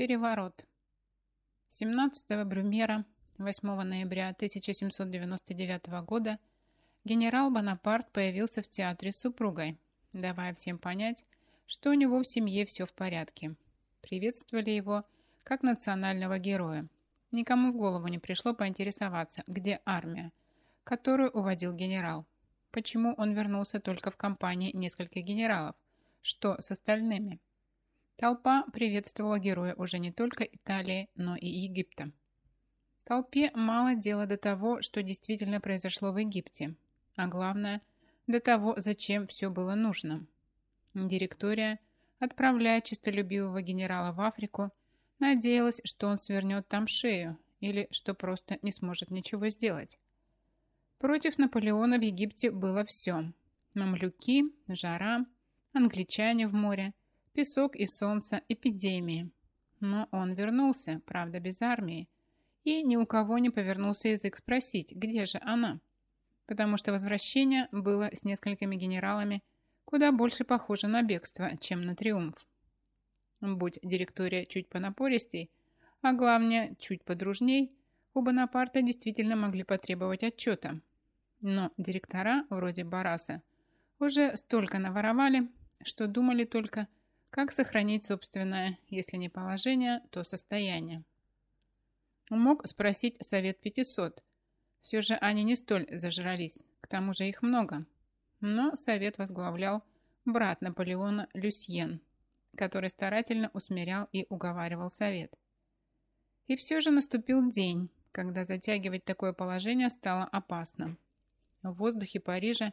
Переворот. 17 Брюмера 8 ноября 1799 года генерал Бонапарт появился в театре с супругой, давая всем понять, что у него в семье все в порядке. Приветствовали его как национального героя. Никому в голову не пришло поинтересоваться, где армия, которую уводил генерал. Почему он вернулся только в компании нескольких генералов? Что с остальными? Толпа приветствовала героя уже не только Италии, но и Египта. Толпе мало дела до того, что действительно произошло в Египте, а главное, до того, зачем все было нужно. Директория, отправляя чистолюбивого генерала в Африку, надеялась, что он свернет там шею или что просто не сможет ничего сделать. Против Наполеона в Египте было все. Мамлюки, жара, англичане в море, песок и солнце, эпидемии. Но он вернулся, правда, без армии, и ни у кого не повернулся язык спросить, где же она, потому что возвращение было с несколькими генералами куда больше похоже на бегство, чем на триумф. Будь директория чуть понапористей, а главное, чуть подружней, у Бонапарта действительно могли потребовать отчета. Но директора, вроде Бараса, уже столько наворовали, что думали только – как сохранить собственное, если не положение, то состояние? Мог спросить совет 500. Все же они не столь зажрались, к тому же их много. Но совет возглавлял брат Наполеона Люсьен, который старательно усмирял и уговаривал совет. И все же наступил день, когда затягивать такое положение стало опасно. В воздухе Парижа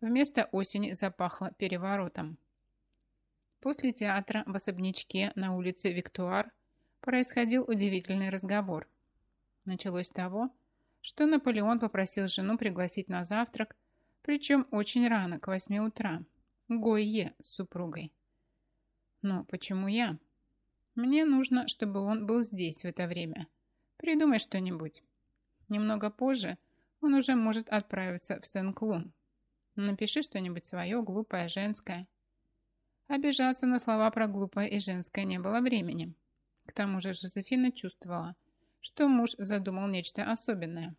вместо осени запахло переворотом. После театра в особнячке на улице Виктуар происходил удивительный разговор. Началось с того, что Наполеон попросил жену пригласить на завтрак, причем очень рано, к восьми утра, Гойе с супругой. Но почему я? Мне нужно, чтобы он был здесь в это время. Придумай что-нибудь. Немного позже он уже может отправиться в Сен-Клун. Напиши что-нибудь свое, глупое, женское. Обижаться на слова про глупое и женское не было времени. К тому же Жозефина чувствовала, что муж задумал нечто особенное,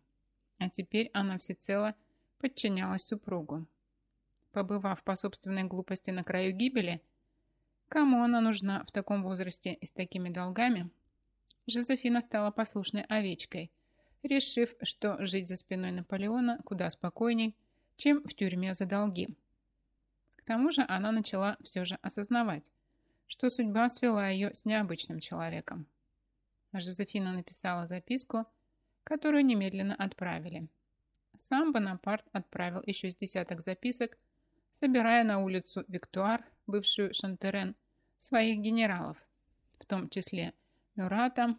а теперь она всецело подчинялась супругу. Побывав по собственной глупости на краю гибели, кому она нужна в таком возрасте и с такими долгами, Жозефина стала послушной овечкой, решив, что жить за спиной Наполеона куда спокойней, чем в тюрьме за долги тому же она начала все же осознавать, что судьба свела ее с необычным человеком. Жозефина написала записку, которую немедленно отправили. Сам Бонапарт отправил еще с десяток записок, собирая на улицу Виктуар, бывшую Шантерен, своих генералов, в том числе Мюрата,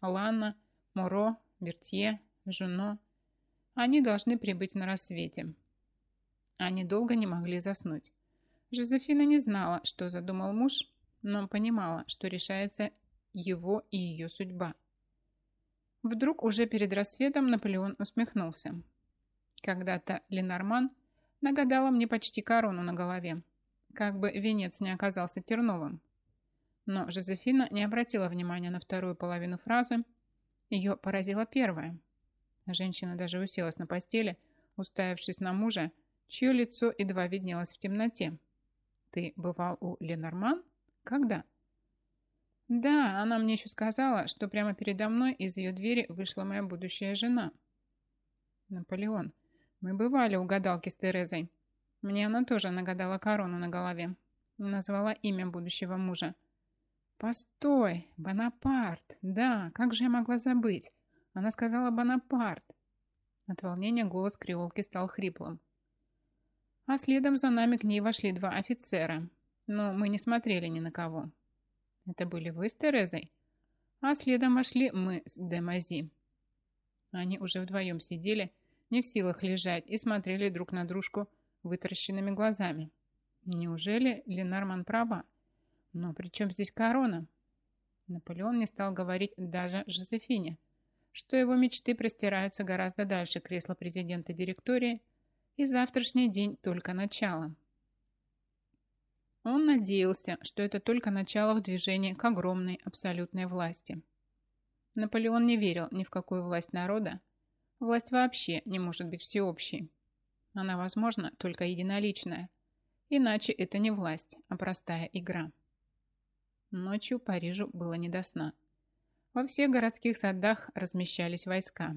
Ланна, Моро, Бертье, Жуно. Они должны прибыть на рассвете. Они долго не могли заснуть. Жозефина не знала, что задумал муж, но понимала, что решается его и ее судьба. Вдруг уже перед рассветом Наполеон усмехнулся. Когда-то Ленорман нагадала мне почти корону на голове, как бы венец не оказался терновым. Но Жозефина не обратила внимания на вторую половину фразы, ее поразила первая. Женщина даже уселась на постели, уставившись на мужа, чье лицо едва виднелось в темноте. Ты бывал у Ленорман? Когда? Да, она мне еще сказала, что прямо передо мной из ее двери вышла моя будущая жена. Наполеон, мы бывали у гадалки с Терезой. Мне она тоже нагадала корону на голове. Назвала имя будущего мужа. Постой, Бонапарт. Да, как же я могла забыть? Она сказала Бонапарт. От волнения голос креолки стал хриплым а следом за нами к ней вошли два офицера. Но мы не смотрели ни на кого. Это были вы с Терезой? А следом вошли мы с Демази. Они уже вдвоем сидели, не в силах лежать, и смотрели друг на дружку вытаращенными глазами. Неужели Ленарман права? Но при чем здесь корона? Наполеон не стал говорить даже Жозефине, что его мечты простираются гораздо дальше кресла президента директории – и завтрашний день только начало. Он надеялся, что это только начало в движении к огромной абсолютной власти. Наполеон не верил ни в какую власть народа. Власть вообще не может быть всеобщей. Она возможна только единоличная. Иначе это не власть, а простая игра. Ночью Парижу было не до сна. Во всех городских садах размещались войска.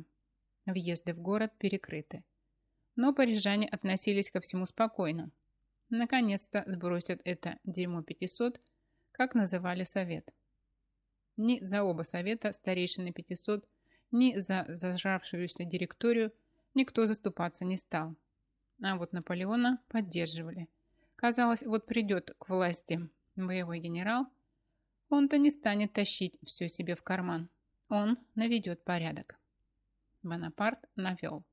Въезды в город перекрыты. Но парижане относились ко всему спокойно. Наконец-то сбросят это дерьмо 500, как называли совет. Ни за оба совета старейшины 500, ни за зажравшуюся директорию никто заступаться не стал. А вот Наполеона поддерживали. Казалось, вот придет к власти боевой генерал, он-то не станет тащить все себе в карман. Он наведет порядок. Бонапарт навел.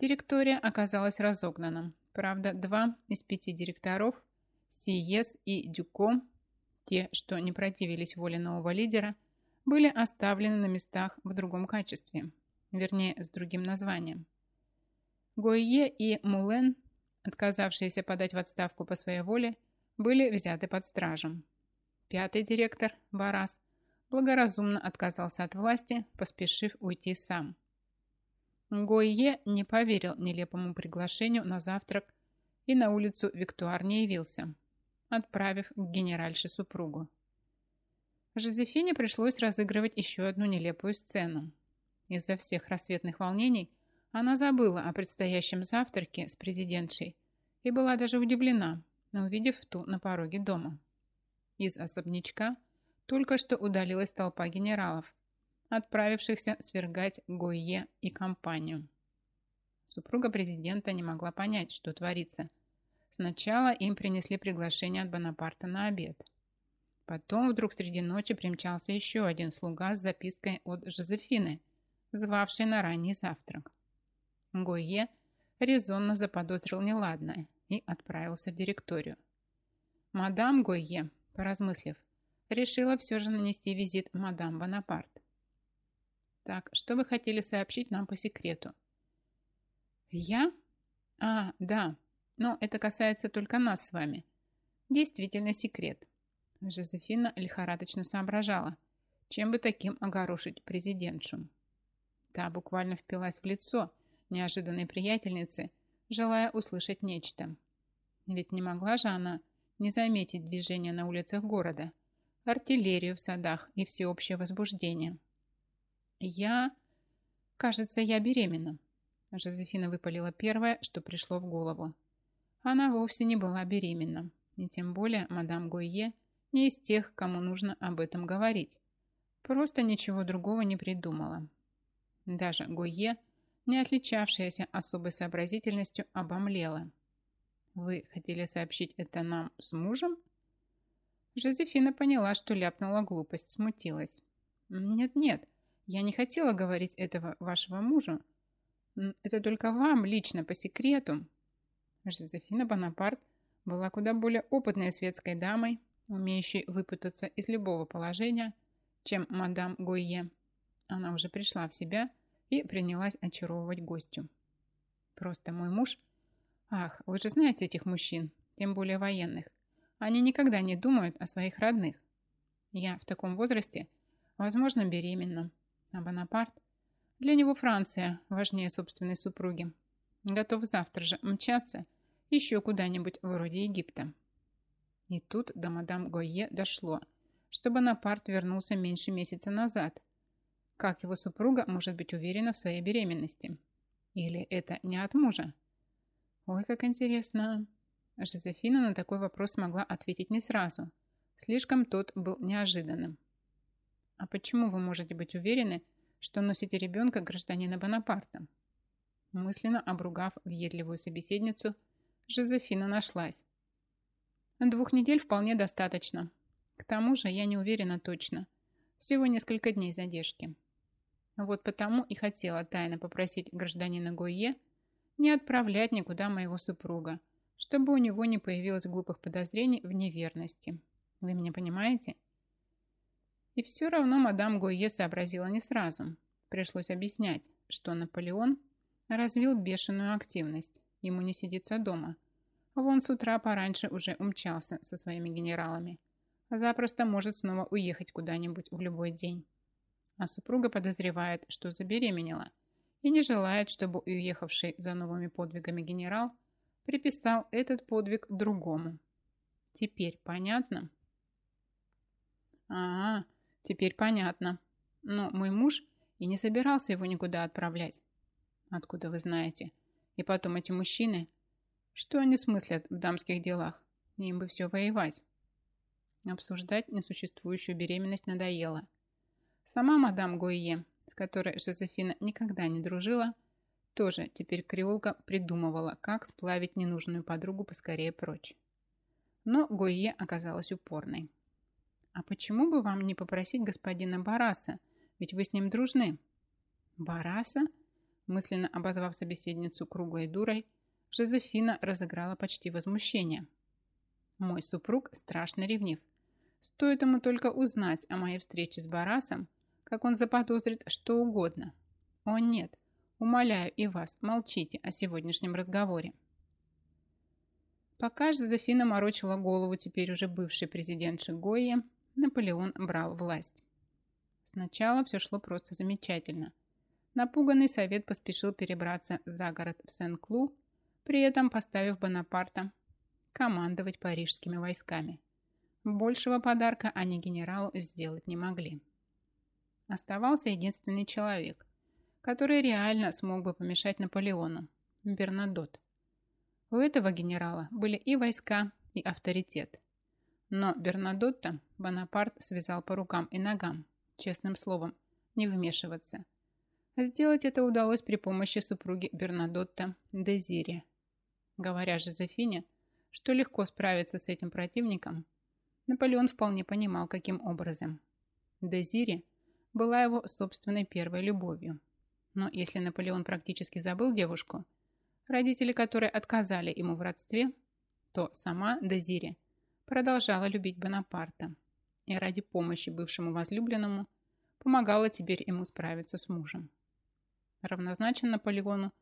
Директория оказалась разогнана. Правда, два из пяти директоров, Сиес и Дюко, те, что не противились воле нового лидера, были оставлены на местах в другом качестве, вернее, с другим названием. Гойе и Мулен, отказавшиеся подать в отставку по своей воле, были взяты под стражу. Пятый директор, Барас, благоразумно отказался от власти, поспешив уйти сам. Гойе не поверил нелепому приглашению на завтрак и на улицу Виктуар не явился, отправив к генеральше супругу. Жозефине пришлось разыгрывать еще одну нелепую сцену. Из-за всех рассветных волнений она забыла о предстоящем завтраке с президентшей и была даже удивлена, увидев ту на пороге дома. Из особнячка только что удалилась толпа генералов, отправившихся свергать Гойе и компанию. Супруга президента не могла понять, что творится. Сначала им принесли приглашение от Бонапарта на обед. Потом вдруг среди ночи примчался еще один слуга с запиской от Жозефины, звавшей на ранний завтрак. Гойе резонно заподозрил неладное и отправился в директорию. Мадам Гойе, поразмыслив, решила все же нанести визит мадам Бонапарт. «Так, что вы хотели сообщить нам по секрету?» «Я? А, да, но это касается только нас с вами. Действительно секрет». Жозефина лихорадочно соображала, чем бы таким огорошить президентшу. Та буквально впилась в лицо, неожиданной приятельницы, желая услышать нечто. Ведь не могла же она не заметить движение на улицах города, артиллерию в садах и всеобщее возбуждение. «Я... кажется, я беременна», Жозефина выпалила первое, что пришло в голову. Она вовсе не была беременна, и тем более мадам Гойе не из тех, кому нужно об этом говорить. Просто ничего другого не придумала. Даже Гойе не отличавшаяся особой сообразительностью, обомлела. «Вы хотели сообщить это нам с мужем?» Жозефина поняла, что ляпнула глупость, смутилась. «Нет-нет, я не хотела говорить этого вашего мужу. Это только вам лично, по секрету». Жозефина Бонапарт была куда более опытной светской дамой, умеющей выпутаться из любого положения, чем мадам Гойе. Она уже пришла в себя и принялась очаровывать гостю. Просто мой муж... Ах, вы же знаете этих мужчин, тем более военных. Они никогда не думают о своих родных. Я в таком возрасте, возможно, беременна. А Бонапарт? Для него Франция важнее собственной супруги. Готов завтра же мчаться еще куда-нибудь вроде Египта. И тут до мадам Гойе дошло, что Бонапарт вернулся меньше месяца назад – как его супруга может быть уверена в своей беременности? Или это не от мужа? Ой, как интересно. Жозефина на такой вопрос смогла ответить не сразу. Слишком тот был неожиданным. А почему вы можете быть уверены, что носите ребенка гражданина Бонапарта? Мысленно обругав въедливую собеседницу, Жозефина нашлась. Двух недель вполне достаточно. К тому же я не уверена точно. Всего несколько дней задержки. Вот потому и хотела тайно попросить гражданина Гойе не отправлять никуда моего супруга, чтобы у него не появилось глупых подозрений в неверности. Вы меня понимаете? И все равно мадам Гойе сообразила не сразу. Пришлось объяснять, что Наполеон развил бешеную активность. Ему не сидится дома. Вон с утра пораньше уже умчался со своими генералами. Запросто может снова уехать куда-нибудь в любой день. А супруга подозревает, что забеременела, и не желает, чтобы уехавший за новыми подвигами генерал приписал этот подвиг другому. Теперь понятно? А, теперь понятно. Но мой муж и не собирался его никуда отправлять. Откуда вы знаете? И потом эти мужчины, что они смыслят в дамских делах? Им бы все воевать. Обсуждать несуществующую беременность надоело. Сама мадам Гойе, с которой Жозефина никогда не дружила, тоже теперь креолка придумывала, как сплавить ненужную подругу поскорее прочь. Но Гойе оказалась упорной. «А почему бы вам не попросить господина Бараса? Ведь вы с ним дружны». «Бараса?» Мысленно обозвав собеседницу круглой дурой, Жозефина разыграла почти возмущение. «Мой супруг страшно ревнив. Стоит ему только узнать о моей встрече с Барасом, как он заподозрит что угодно. О нет, умоляю и вас, молчите о сегодняшнем разговоре». Пока Жозефина морочила голову теперь уже бывший президент Шигойи, Наполеон брал власть. Сначала все шло просто замечательно. Напуганный совет поспешил перебраться за город в Сен-Клу, при этом поставив Бонапарта командовать парижскими войсками. Большего подарка они генералу сделать не могли. Оставался единственный человек, который реально смог бы помешать Наполеону – Бернадот. У этого генерала были и войска, и авторитет. Но Бернадотта Бонапарт связал по рукам и ногам, честным словом, не вмешиваться. Сделать это удалось при помощи супруги Бернадотта Дезири. Говоря Жозефине, что легко справиться с этим противником, Наполеон вполне понимал, каким образом. Дезири была его собственной первой любовью. Но если Наполеон практически забыл девушку – родители которой отказали ему в родстве, то сама Дезири продолжала любить Бонапарта и ради помощи бывшему возлюбленному помогала теперь ему справиться с мужем. Равнозначен Наполеону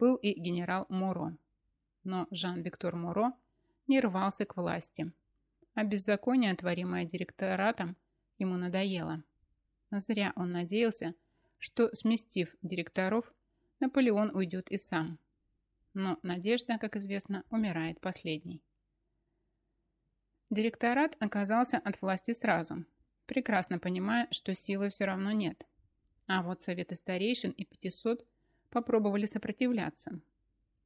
был и генерал Моро, но Жан-Виктор Моро не рвался к власти, а беззаконие, творимое директоратом, ему надоело. Зря он надеялся, что, сместив директоров, Наполеон уйдет и сам – но надежда, как известно, умирает последней. Директорат оказался от власти сразу, прекрасно понимая, что силы все равно нет. А вот советы старейшин и 500 попробовали сопротивляться.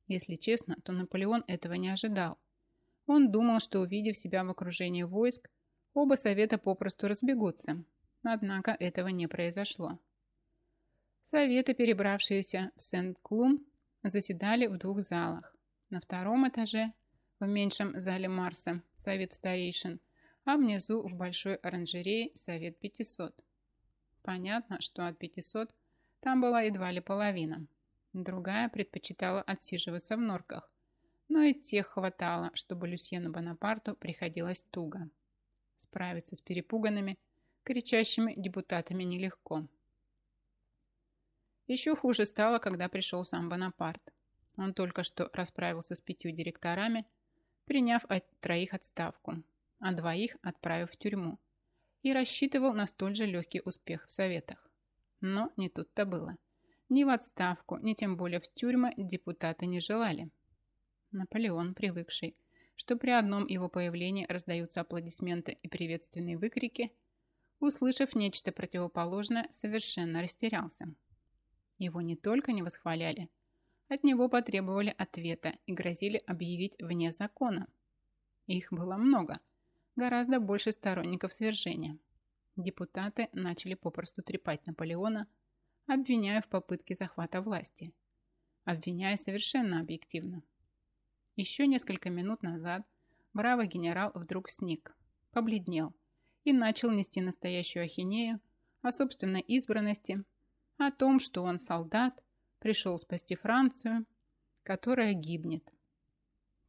Если честно, то Наполеон этого не ожидал. Он думал, что увидев себя в окружении войск, оба совета попросту разбегутся. Однако этого не произошло. Советы, перебравшиеся в Сент-Клум, заседали в двух залах. На втором этаже, в меньшем зале Марса, совет старейшин, а внизу в большой оранжерее совет 500. Понятно, что от 500 там была едва ли половина. Другая предпочитала отсиживаться в норках, но и тех хватало, чтобы Люсьену Бонапарту приходилось туго. Справиться с перепуганными, кричащими депутатами нелегко. Еще хуже стало, когда пришел сам Бонапарт. Он только что расправился с пятью директорами, приняв от троих отставку, а двоих отправив в тюрьму, и рассчитывал на столь же легкий успех в советах. Но не тут-то было. Ни в отставку, ни тем более в тюрьмы депутаты не желали. Наполеон, привыкший, что при одном его появлении раздаются аплодисменты и приветственные выкрики, услышав нечто противоположное, совершенно растерялся. Его не только не восхваляли, от него потребовали ответа и грозили объявить вне закона. Их было много, гораздо больше сторонников свержения. Депутаты начали попросту трепать Наполеона, обвиняя в попытке захвата власти. Обвиняя совершенно объективно. Еще несколько минут назад бравый генерал вдруг сник, побледнел и начал нести настоящую ахинею о собственной избранности о том, что он солдат, пришел спасти Францию, которая гибнет.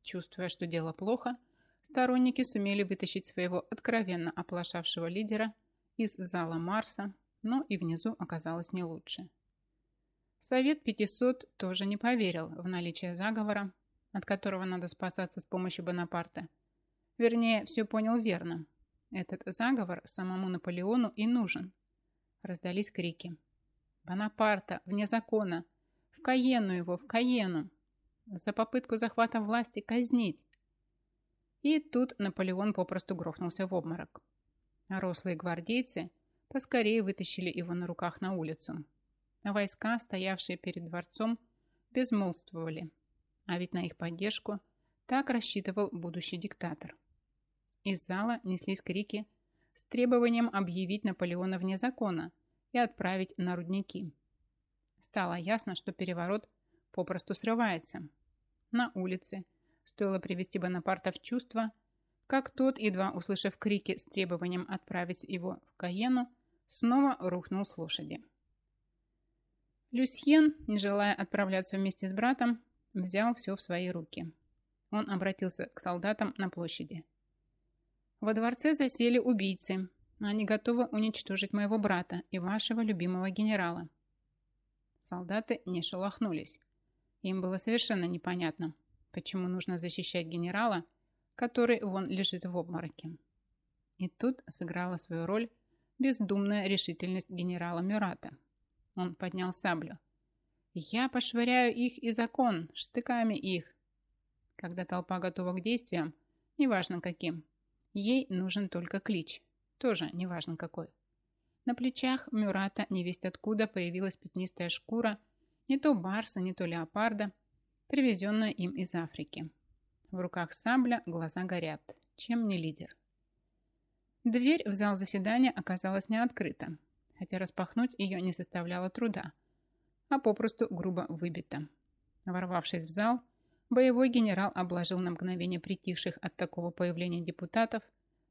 Чувствуя, что дело плохо, сторонники сумели вытащить своего откровенно оплошавшего лидера из зала Марса, но и внизу оказалось не лучше. Совет 500 тоже не поверил в наличие заговора, от которого надо спасаться с помощью Бонапарта. Вернее, все понял верно. Этот заговор самому Наполеону и нужен. Раздались крики. Бонапарта, вне закона! В Каену его, в Каену! За попытку захвата власти казнить! И тут Наполеон попросту грохнулся в обморок. Рослые гвардейцы поскорее вытащили его на руках на улицу. Войска, стоявшие перед дворцом, безмолвствовали, а ведь на их поддержку так рассчитывал будущий диктатор. Из зала неслись крики с требованием объявить Наполеона вне закона и отправить на рудники. Стало ясно, что переворот попросту срывается. На улице стоило привести Бонапарта в чувство, как тот, едва услышав крики с требованием отправить его в Каену, снова рухнул с лошади. Люсьен, не желая отправляться вместе с братом, взял все в свои руки. Он обратился к солдатам на площади. Во дворце засели убийцы. Они готовы уничтожить моего брата и вашего любимого генерала. Солдаты не шелохнулись. Им было совершенно непонятно, почему нужно защищать генерала, который вон лежит в обмороке. И тут сыграла свою роль бездумная решительность генерала Мюрата. Он поднял саблю. «Я пошвыряю их и закон, штыками их!» Когда толпа готова к действиям, неважно каким, Ей нужен только клич. Тоже неважно какой. На плечах Мюрата невесть откуда появилась пятнистая шкура, не то барса, не то леопарда, привезенная им из Африки. В руках сабля, глаза горят. Чем не лидер? Дверь в зал заседания оказалась не открыта, хотя распахнуть ее не составляло труда, а попросту грубо выбита. Ворвавшись в зал, Боевой генерал обложил на мгновение притихших от такого появления депутатов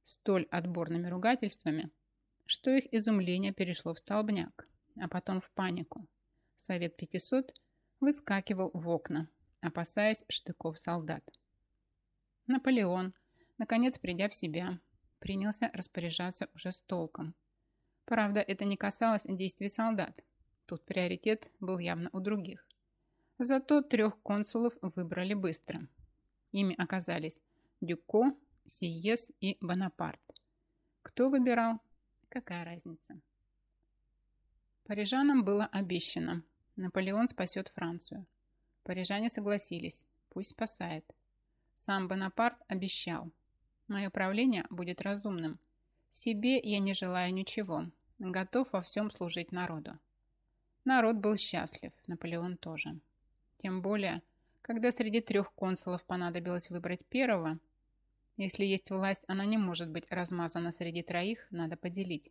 столь отборными ругательствами, что их изумление перешло в столбняк, а потом в панику. Совет 500 выскакивал в окна, опасаясь штыков солдат. Наполеон, наконец придя в себя, принялся распоряжаться уже с толком. Правда, это не касалось действий солдат. Тут приоритет был явно у других. Зато трех консулов выбрали быстро. Ими оказались Дюко, Сиес и Бонапарт. Кто выбирал? Какая разница? Парижанам было обещано. Наполеон спасет Францию. Парижане согласились. Пусть спасает. Сам Бонапарт обещал. Мое правление будет разумным. Себе я не желаю ничего. Готов во всем служить народу. Народ был счастлив. Наполеон тоже. Тем более, когда среди трех консулов понадобилось выбрать первого, если есть власть, она не может быть размазана среди троих, надо поделить.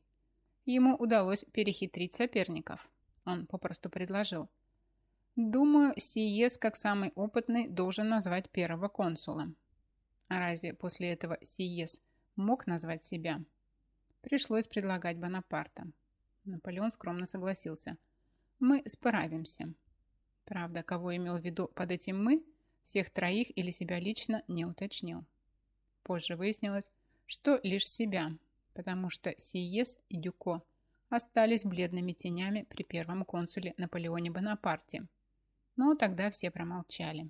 Ему удалось перехитрить соперников. Он попросту предложил. Думаю, Сиес, как самый опытный, должен назвать первого консула. А разве после этого Сиес мог назвать себя? Пришлось предлагать Бонапарта. Наполеон скромно согласился. Мы справимся. Правда, кого имел в виду под этим «мы», всех троих или себя лично не уточнил. Позже выяснилось, что лишь себя, потому что Сиес и Дюко остались бледными тенями при первом консуле Наполеоне Бонапарте. Но тогда все промолчали.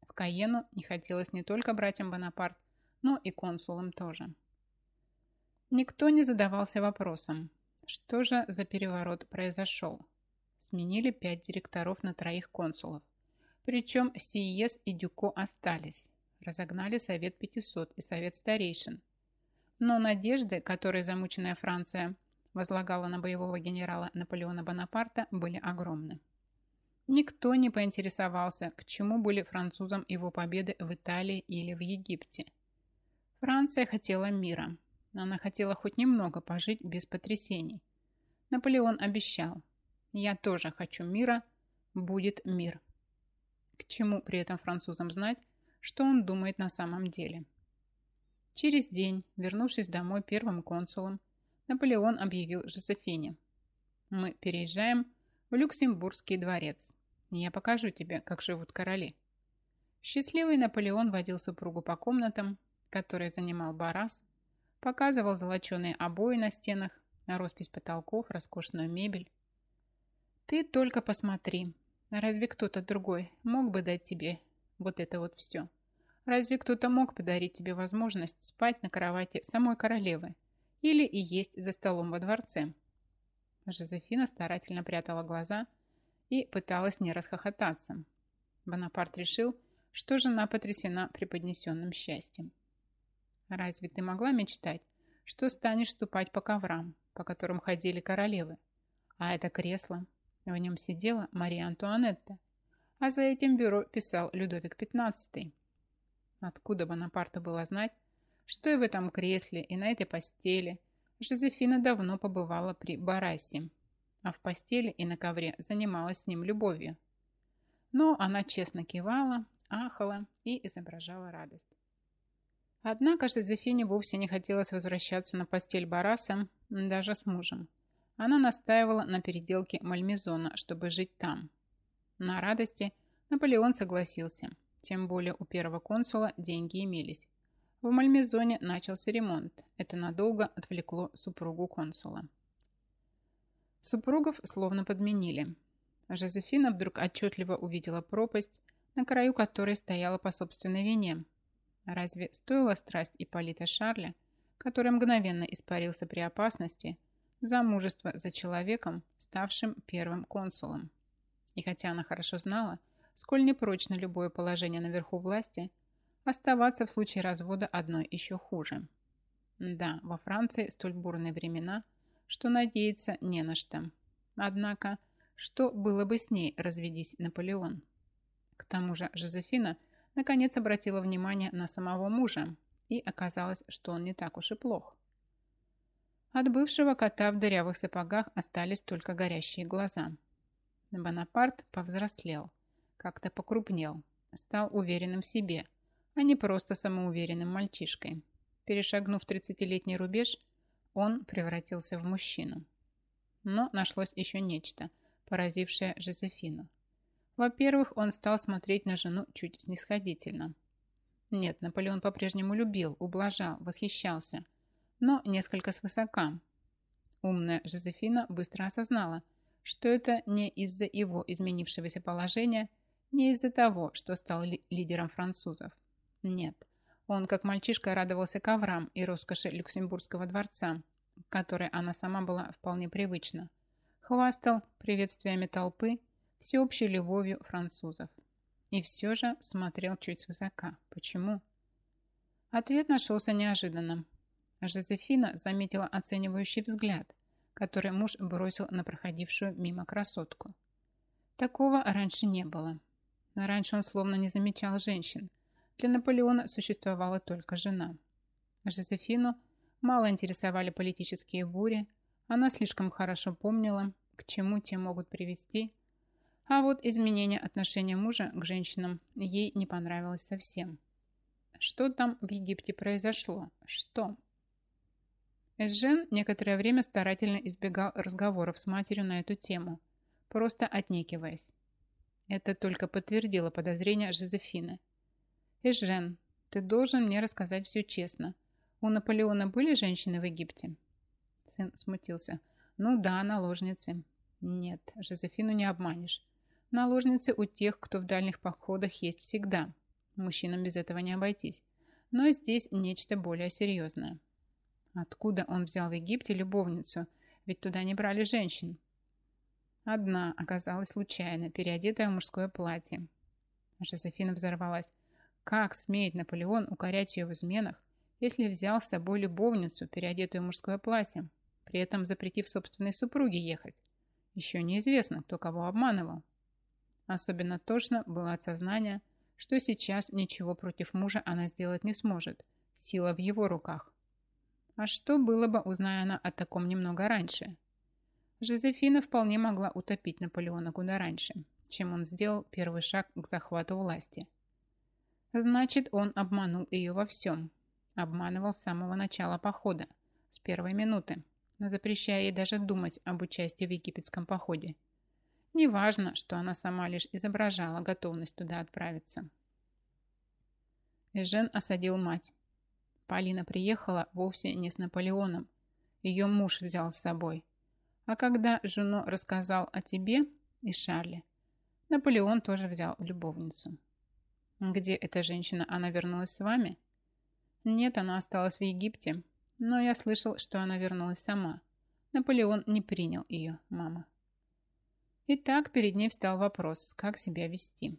В Каену не хотелось не только братьям Бонапарт, но и консулам тоже. Никто не задавался вопросом, что же за переворот произошел сменили пять директоров на троих консулов. Причем Сиес и Дюко остались. Разогнали Совет 500 и Совет старейшин. Но надежды, которые замученная Франция возлагала на боевого генерала Наполеона Бонапарта, были огромны. Никто не поинтересовался, к чему были французам его победы в Италии или в Египте. Франция хотела мира. Она хотела хоть немного пожить без потрясений. Наполеон обещал, я тоже хочу мира, будет мир. К чему при этом французам знать, что он думает на самом деле? Через день, вернувшись домой первым консулом, Наполеон объявил Жозефине. Мы переезжаем в Люксембургский дворец. Я покажу тебе, как живут короли. Счастливый Наполеон водил супругу по комнатам, которые занимал Барас, показывал золоченые обои на стенах, роспись потолков, роскошную мебель. Ты только посмотри. Разве кто-то другой мог бы дать тебе Вот это вот все. Разве кто-то мог подарить тебе возможность спать на кровати самой королевы или и есть за столом во дворце? Жозефина старательно прятала глаза и пыталась не расхохотаться. Бонапарт решил, что жена потрясена преподнесенным счастьем. Разве ты могла мечтать, что станешь ступать по коврам, по которым ходили королевы? А это кресло, в нем сидела Мария Антуанетта, а за этим бюро писал Людовик XV. Откуда Бонапарту было знать, что и в этом кресле, и на этой постели Жозефина давно побывала при Барасе, а в постели и на ковре занималась с ним любовью. Но она честно кивала, ахала и изображала радость. Однако Жозефине вовсе не хотелось возвращаться на постель Бараса, даже с мужем. Она настаивала на переделке Мальмезона, чтобы жить там. На радости Наполеон согласился, тем более у первого консула деньги имелись. В Мальмезоне начался ремонт. Это надолго отвлекло супругу консула. Супругов словно подменили. Жозефина вдруг отчетливо увидела пропасть, на краю которой стояла по собственной вине. Разве стоила страсть Ипполита Шарля, который мгновенно испарился при опасности, замужество за человеком, ставшим первым консулом? И хотя она хорошо знала, сколь непрочно любое положение наверху власти – Оставаться в случае развода одной еще хуже. Да, во Франции столь бурные времена, что надеяться не на что. Однако, что было бы с ней, разведись Наполеон? К тому же Жозефина наконец обратила внимание на самого мужа, и оказалось, что он не так уж и плох. От бывшего кота в дырявых сапогах остались только горящие глаза. Бонапарт повзрослел, как-то покрупнел, стал уверенным в себе – а не просто самоуверенным мальчишкой. Перешагнув 30-летний рубеж, он превратился в мужчину. Но нашлось еще нечто, поразившее Жозефину. Во-первых, он стал смотреть на жену чуть снисходительно. Нет, Наполеон по-прежнему любил, ублажал, восхищался, но несколько свысока. Умная Жозефина быстро осознала, что это не из-за его изменившегося положения, не из-за того, что стал ли лидером французов. Нет, он как мальчишка радовался коврам и роскоши Люксембургского дворца, которой она сама была вполне привычна. Хвастал приветствиями толпы, всеобщей любовью французов. И все же смотрел чуть свысока. Почему? Ответ нашелся неожиданно. Жозефина заметила оценивающий взгляд, который муж бросил на проходившую мимо красотку. Такого раньше не было. Раньше он словно не замечал женщин – для Наполеона существовала только жена. Жозефину мало интересовали политические бури, она слишком хорошо помнила, к чему те могут привести, а вот изменение отношения мужа к женщинам ей не понравилось совсем. Что там в Египте произошло? Что? Эжен некоторое время старательно избегал разговоров с матерью на эту тему, просто отнекиваясь. Это только подтвердило подозрения Жозефины – Эжен, ты должен мне рассказать все честно. У Наполеона были женщины в Египте?» Сын смутился. «Ну да, наложницы». «Нет, Жозефину не обманешь. Наложницы у тех, кто в дальних походах, есть всегда. Мужчинам без этого не обойтись. Но здесь нечто более серьезное. Откуда он взял в Египте любовницу? Ведь туда не брали женщин. Одна оказалась случайно, переодетая в мужское платье. Жозефина взорвалась. Как смеет Наполеон укорять ее в изменах, если взял с собой любовницу, переодетую в мужское платье, при этом запретив собственной супруге ехать? Еще неизвестно, кто кого обманывал. Особенно точно было от сознания, что сейчас ничего против мужа она сделать не сможет. Сила в его руках. А что было бы, узная она о таком немного раньше? Жозефина вполне могла утопить Наполеона куда раньше, чем он сделал первый шаг к захвату власти – Значит, он обманул ее во всем. Обманывал с самого начала похода, с первой минуты, запрещая ей даже думать об участии в египетском походе. Неважно, что она сама лишь изображала готовность туда отправиться. Эжен осадил мать. Полина приехала вовсе не с Наполеоном. Ее муж взял с собой. А когда Жуно рассказал о тебе и Шарле, Наполеон тоже взял любовницу. Где эта женщина? Она вернулась с вами? Нет, она осталась в Египте, но я слышал, что она вернулась сама. Наполеон не принял ее, мама. Итак, перед ней встал вопрос, как себя вести.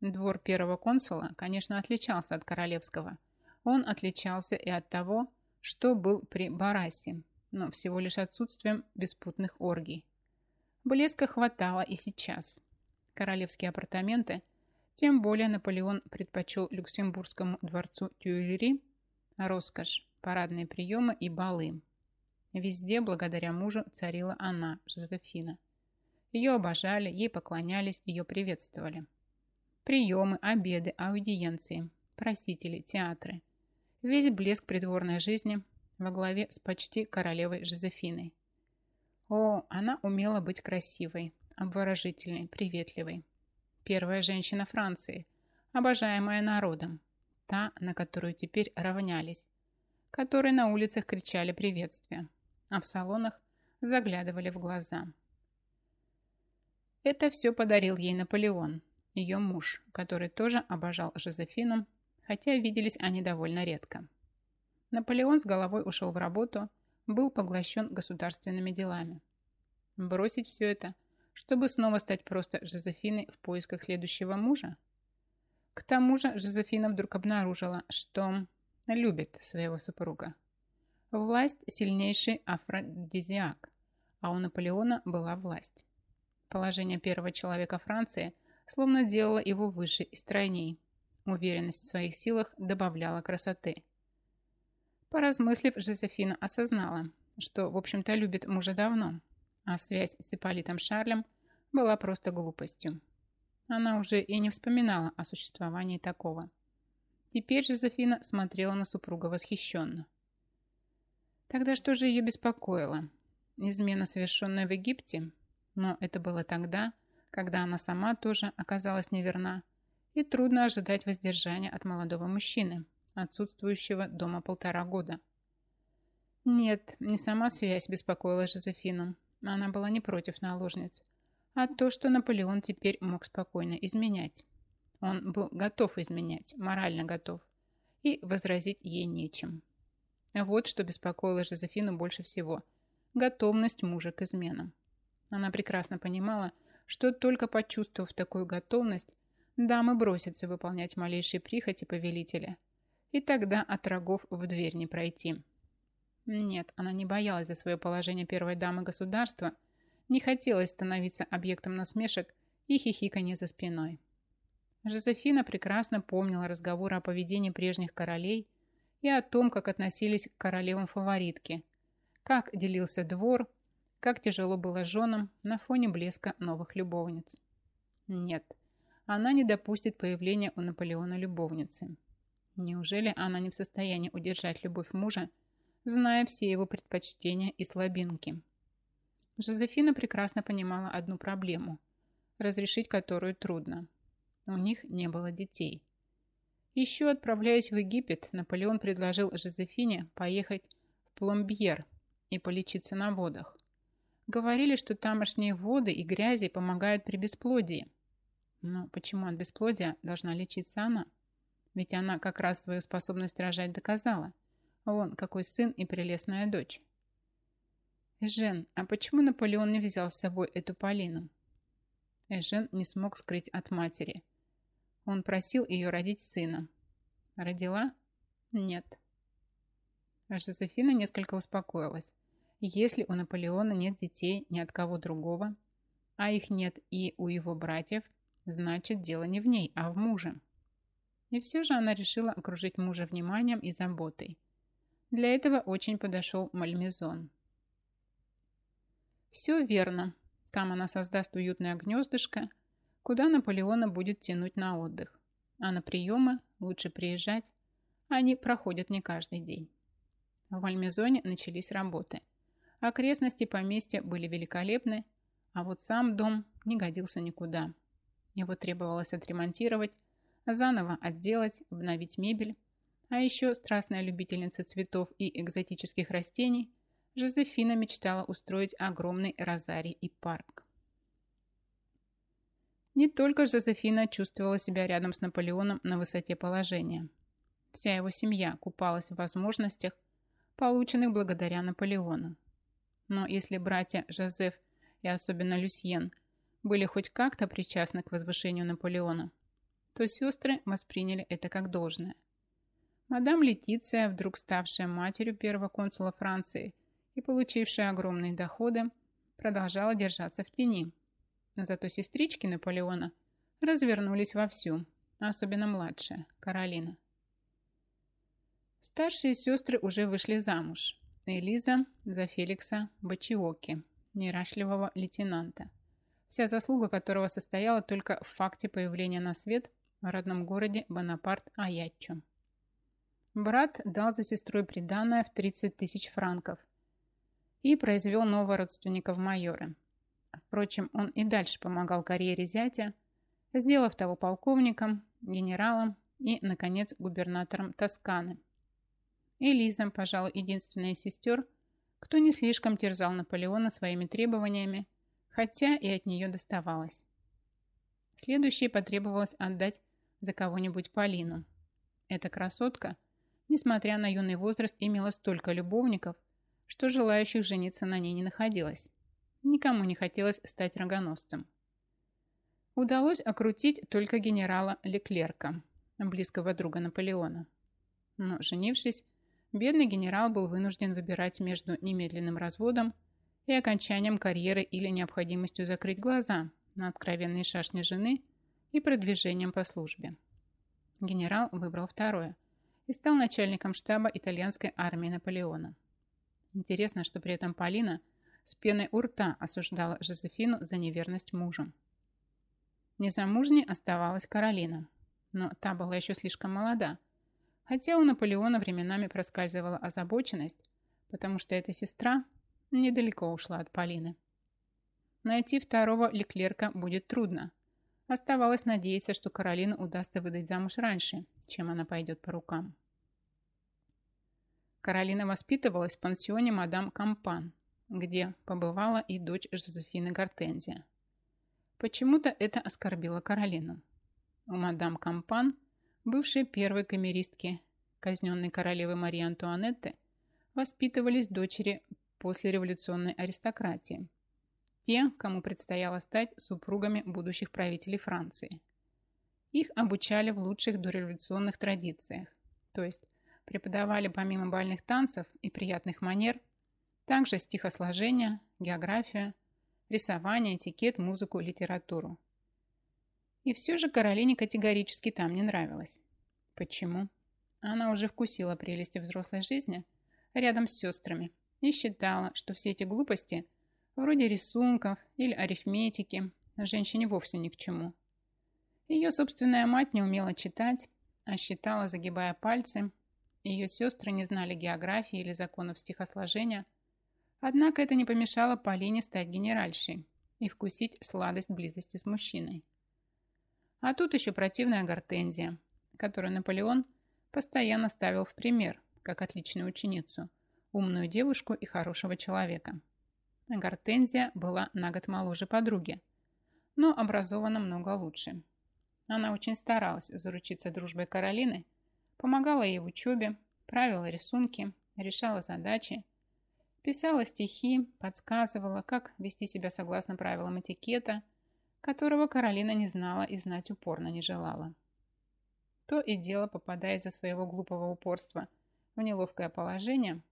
Двор первого консула, конечно, отличался от королевского. Он отличался и от того, что был при Барасе, но всего лишь отсутствием беспутных оргий. Блеска хватало и сейчас. Королевские апартаменты, тем более Наполеон предпочел Люксембургскому дворцу Тюильри роскошь, парадные приемы и балы. Везде, благодаря мужу, царила она, Жозефина. Ее обожали, ей поклонялись, ее приветствовали. Приемы, обеды, аудиенции, просители, театры. Весь блеск придворной жизни во главе с почти королевой Жозефиной. О, она умела быть красивой, обворожительной, приветливой. Первая женщина Франции, обожаемая народом, та, на которую теперь равнялись, которые на улицах кричали приветствия, а в салонах заглядывали в глаза. Это все подарил ей Наполеон, ее муж, который тоже обожал Жозефину, хотя виделись они довольно редко. Наполеон с головой ушел в работу, был поглощен государственными делами. Бросить все это, чтобы снова стать просто Жозефиной в поисках следующего мужа? К тому же Жозефина вдруг обнаружила, что любит своего супруга. Власть – сильнейший афродизиак, а у Наполеона была власть. Положение первого человека Франции словно делало его выше и стройней. Уверенность в своих силах добавляла красоты. Поразмыслив, Жозефина осознала, что, в общем-то, любит мужа давно, а связь с Ипполитом Шарлем была просто глупостью. Она уже и не вспоминала о существовании такого. Теперь Жозефина смотрела на супруга восхищенно. Тогда что же ее беспокоило? Измена, совершенная в Египте, но это было тогда, когда она сама тоже оказалась неверна, и трудно ожидать воздержания от молодого мужчины, отсутствующего дома полтора года. Нет, не сама связь беспокоила Жозефину. Она была не против наложниц, а то, что Наполеон теперь мог спокойно изменять. Он был готов изменять, морально готов, и возразить ей нечем. Вот что беспокоило Жозефину больше всего – готовность мужа к изменам. Она прекрасно понимала, что только почувствовав такую готовность, дамы бросятся выполнять малейшие прихоти повелителя, и тогда от рогов в дверь не пройти. Нет, она не боялась за свое положение первой дамы государства, не хотелось становиться объектом насмешек и хихиканья за спиной. Жозефина прекрасно помнила разговоры о поведении прежних королей и о том, как относились к королевам фаворитки, как делился двор как тяжело было женам на фоне блеска новых любовниц. Нет, она не допустит появления у Наполеона любовницы. Неужели она не в состоянии удержать любовь мужа, зная все его предпочтения и слабинки? Жозефина прекрасно понимала одну проблему, разрешить которую трудно. У них не было детей. Еще отправляясь в Египет, Наполеон предложил Жозефине поехать в Пломбьер и полечиться на водах. Говорили, что тамошние воды и грязи помогают при бесплодии. Но почему от бесплодия должна лечиться она? Ведь она как раз свою способность рожать доказала. Вон, какой сын и прелестная дочь. Эжен, а почему Наполеон не взял с собой эту Полину? Эжен не смог скрыть от матери. Он просил ее родить сына. Родила? Нет. Жозефина несколько успокоилась. Если у Наполеона нет детей ни от кого другого, а их нет и у его братьев, значит дело не в ней, а в муже. И все же она решила окружить мужа вниманием и заботой. Для этого очень подошел Мальмезон. Все верно. Там она создаст уютное гнездышко, куда Наполеона будет тянуть на отдых. А на приемы лучше приезжать. Они проходят не каждый день. В Мальмезоне начались работы. Окрестности поместья были великолепны, а вот сам дом не годился никуда. Его требовалось отремонтировать, заново отделать, обновить мебель. А еще страстная любительница цветов и экзотических растений, Жозефина мечтала устроить огромный розарий и парк. Не только Жозефина чувствовала себя рядом с Наполеоном на высоте положения. Вся его семья купалась в возможностях, полученных благодаря Наполеону. Но если братья Жозеф и особенно Люсьен были хоть как-то причастны к возвышению Наполеона, то сестры восприняли это как должное. Мадам Летиция, вдруг ставшая матерью первого консула Франции и получившая огромные доходы, продолжала держаться в тени. Зато сестрички Наполеона развернулись вовсю, особенно младшая, Каролина. Старшие сестры уже вышли замуж. Элиза за Феликса Бачиоки, нерашливого лейтенанта, вся заслуга которого состояла только в факте появления на свет в родном городе Бонапарт-Аяччо. Брат дал за сестрой приданное в 30 тысяч франков и произвел нового родственника в майоры. Впрочем, он и дальше помогал карьере зятя, сделав того полковником, генералом и, наконец, губернатором Тосканы. Элиза, пожалуй, единственная из сестер, кто не слишком терзал Наполеона своими требованиями, хотя и от нее доставалось. Следующей потребовалось отдать за кого-нибудь Полину. Эта красотка, несмотря на юный возраст, имела столько любовников, что желающих жениться на ней не находилось. Никому не хотелось стать рогоносцем. Удалось окрутить только генерала Леклерка, близкого друга Наполеона. Но, женившись, бедный генерал был вынужден выбирать между немедленным разводом и окончанием карьеры или необходимостью закрыть глаза на откровенные шашни жены и продвижением по службе. Генерал выбрал второе и стал начальником штаба итальянской армии Наполеона. Интересно, что при этом Полина с пеной у рта осуждала Жозефину за неверность мужу. Незамужней оставалась Каролина, но та была еще слишком молода, хотя у Наполеона временами проскальзывала озабоченность, потому что эта сестра недалеко ушла от Полины. Найти второго Леклерка будет трудно. Оставалось надеяться, что Каролину удастся выдать замуж раньше, чем она пойдет по рукам. Каролина воспитывалась в пансионе мадам Кампан, где побывала и дочь Жозефины Гортензия. Почему-то это оскорбило Каролину. У мадам Кампан, бывшей первой камеристки казненной королевы Марии Антуанетты, воспитывались дочери послереволюционной аристократии. Те, кому предстояло стать супругами будущих правителей Франции. Их обучали в лучших дореволюционных традициях, то есть преподавали помимо бальных танцев и приятных манер – также стихосложение, география, рисование, этикет, музыку, литературу. И все же Каролине категорически там не нравилось. Почему? Она уже вкусила прелести взрослой жизни рядом с сестрами и считала, что все эти глупости, вроде рисунков или арифметики, женщине вовсе ни к чему. Ее собственная мать не умела читать, а считала, загибая пальцы. Ее сестры не знали географии или законов стихосложения – Однако это не помешало Полине стать генеральшей и вкусить сладость близости с мужчиной. А тут еще противная гортензия, которую Наполеон постоянно ставил в пример, как отличную ученицу, умную девушку и хорошего человека. Гортензия была на год моложе подруги, но образована много лучше. Она очень старалась заручиться дружбой Каролины, помогала ей в учебе, правила рисунки, решала задачи, Писала стихи, подсказывала, как вести себя согласно правилам этикета, которого Каролина не знала и знать упорно не желала. То и дело, попадая из-за своего глупого упорства в неловкое положение,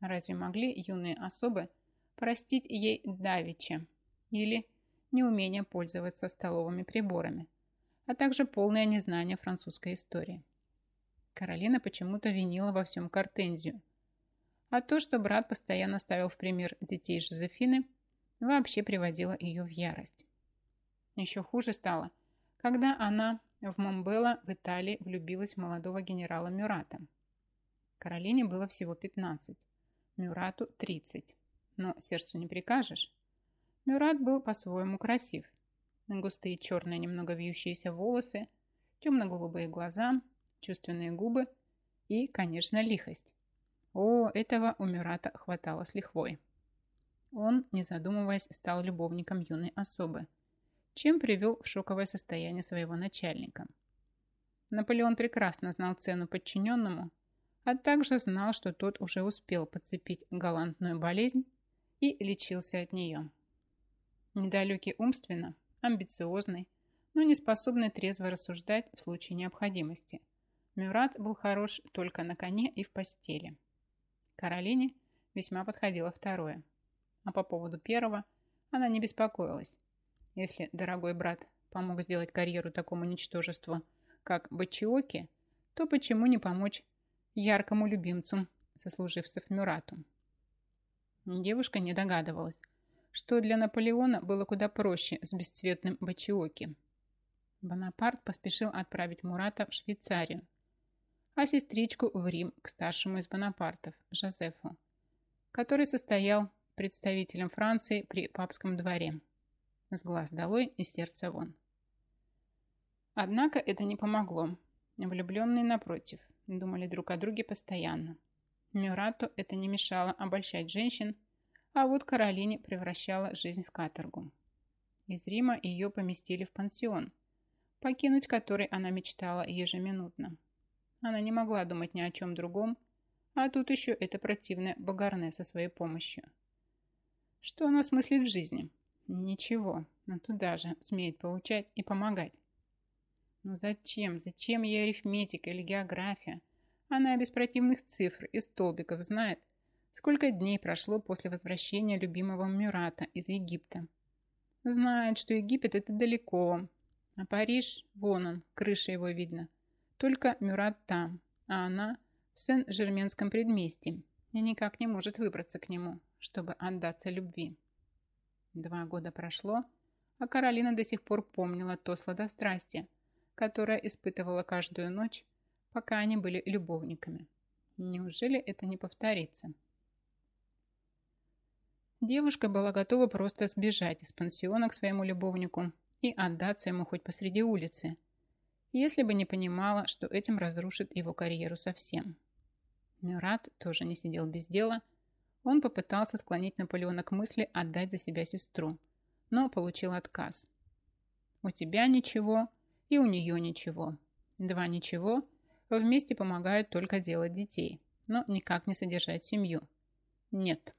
разве могли юные особы простить ей давича или неумение пользоваться столовыми приборами, а также полное незнание французской истории. Каролина почему-то винила во всем Кортензию – а то, что брат постоянно ставил в пример детей Жозефины, вообще приводило ее в ярость. Еще хуже стало, когда она в Момбелло в Италии влюбилась в молодого генерала Мюрата. Каролине было всего 15, Мюрату 30, но сердцу не прикажешь. Мюрат был по-своему красив. Густые черные немного вьющиеся волосы, темно-голубые глаза, чувственные губы и, конечно, лихость. О, этого у Мюрата хватало с лихвой. Он, не задумываясь, стал любовником юной особы, чем привел в шоковое состояние своего начальника. Наполеон прекрасно знал цену подчиненному, а также знал, что тот уже успел подцепить галантную болезнь и лечился от нее. Недалекий умственно, амбициозный, но не способный трезво рассуждать в случае необходимости. Мюрат был хорош только на коне и в постели. Каролине весьма подходило второе. А по поводу первого она не беспокоилась. Если дорогой брат помог сделать карьеру такому ничтожеству, как Бачиоки, то почему не помочь яркому любимцу сослуживцев Мюрату? Девушка не догадывалась, что для Наполеона было куда проще с бесцветным Бачиоки. Бонапарт поспешил отправить Мурата в Швейцарию, а сестричку в Рим к старшему из Бонапартов, Жозефу, который состоял представителем Франции при папском дворе. С глаз долой и сердца вон. Однако это не помогло. Влюбленные, напротив, думали друг о друге постоянно. Мюрату это не мешало обольщать женщин, а вот Каролине превращала жизнь в каторгу. Из Рима ее поместили в пансион, покинуть который она мечтала ежеминутно. Она не могла думать ни о чем другом, а тут еще это противное Багарне со своей помощью. Что она смыслит в жизни? Ничего, но туда же смеет поучать и помогать. Ну зачем? Зачем ей арифметика или география? Она без противных цифр и столбиков знает, сколько дней прошло после возвращения любимого Мюрата из Египта. Знает, что Египет это далеко, а Париж, вон он, крыша его видно. Только Мюрат там, а она в Сен-Жерменском предместье и никак не может выбраться к нему, чтобы отдаться любви. Два года прошло, а Каролина до сих пор помнила то сладострастие, которое испытывала каждую ночь, пока они были любовниками. Неужели это не повторится? Девушка была готова просто сбежать из пансиона к своему любовнику и отдаться ему хоть посреди улицы, если бы не понимала, что этим разрушит его карьеру совсем. Мюрат тоже не сидел без дела. Он попытался склонить Наполеона к мысли отдать за себя сестру, но получил отказ. «У тебя ничего, и у нее ничего. Два ничего вместе помогают только делать детей, но никак не содержать семью. Нет».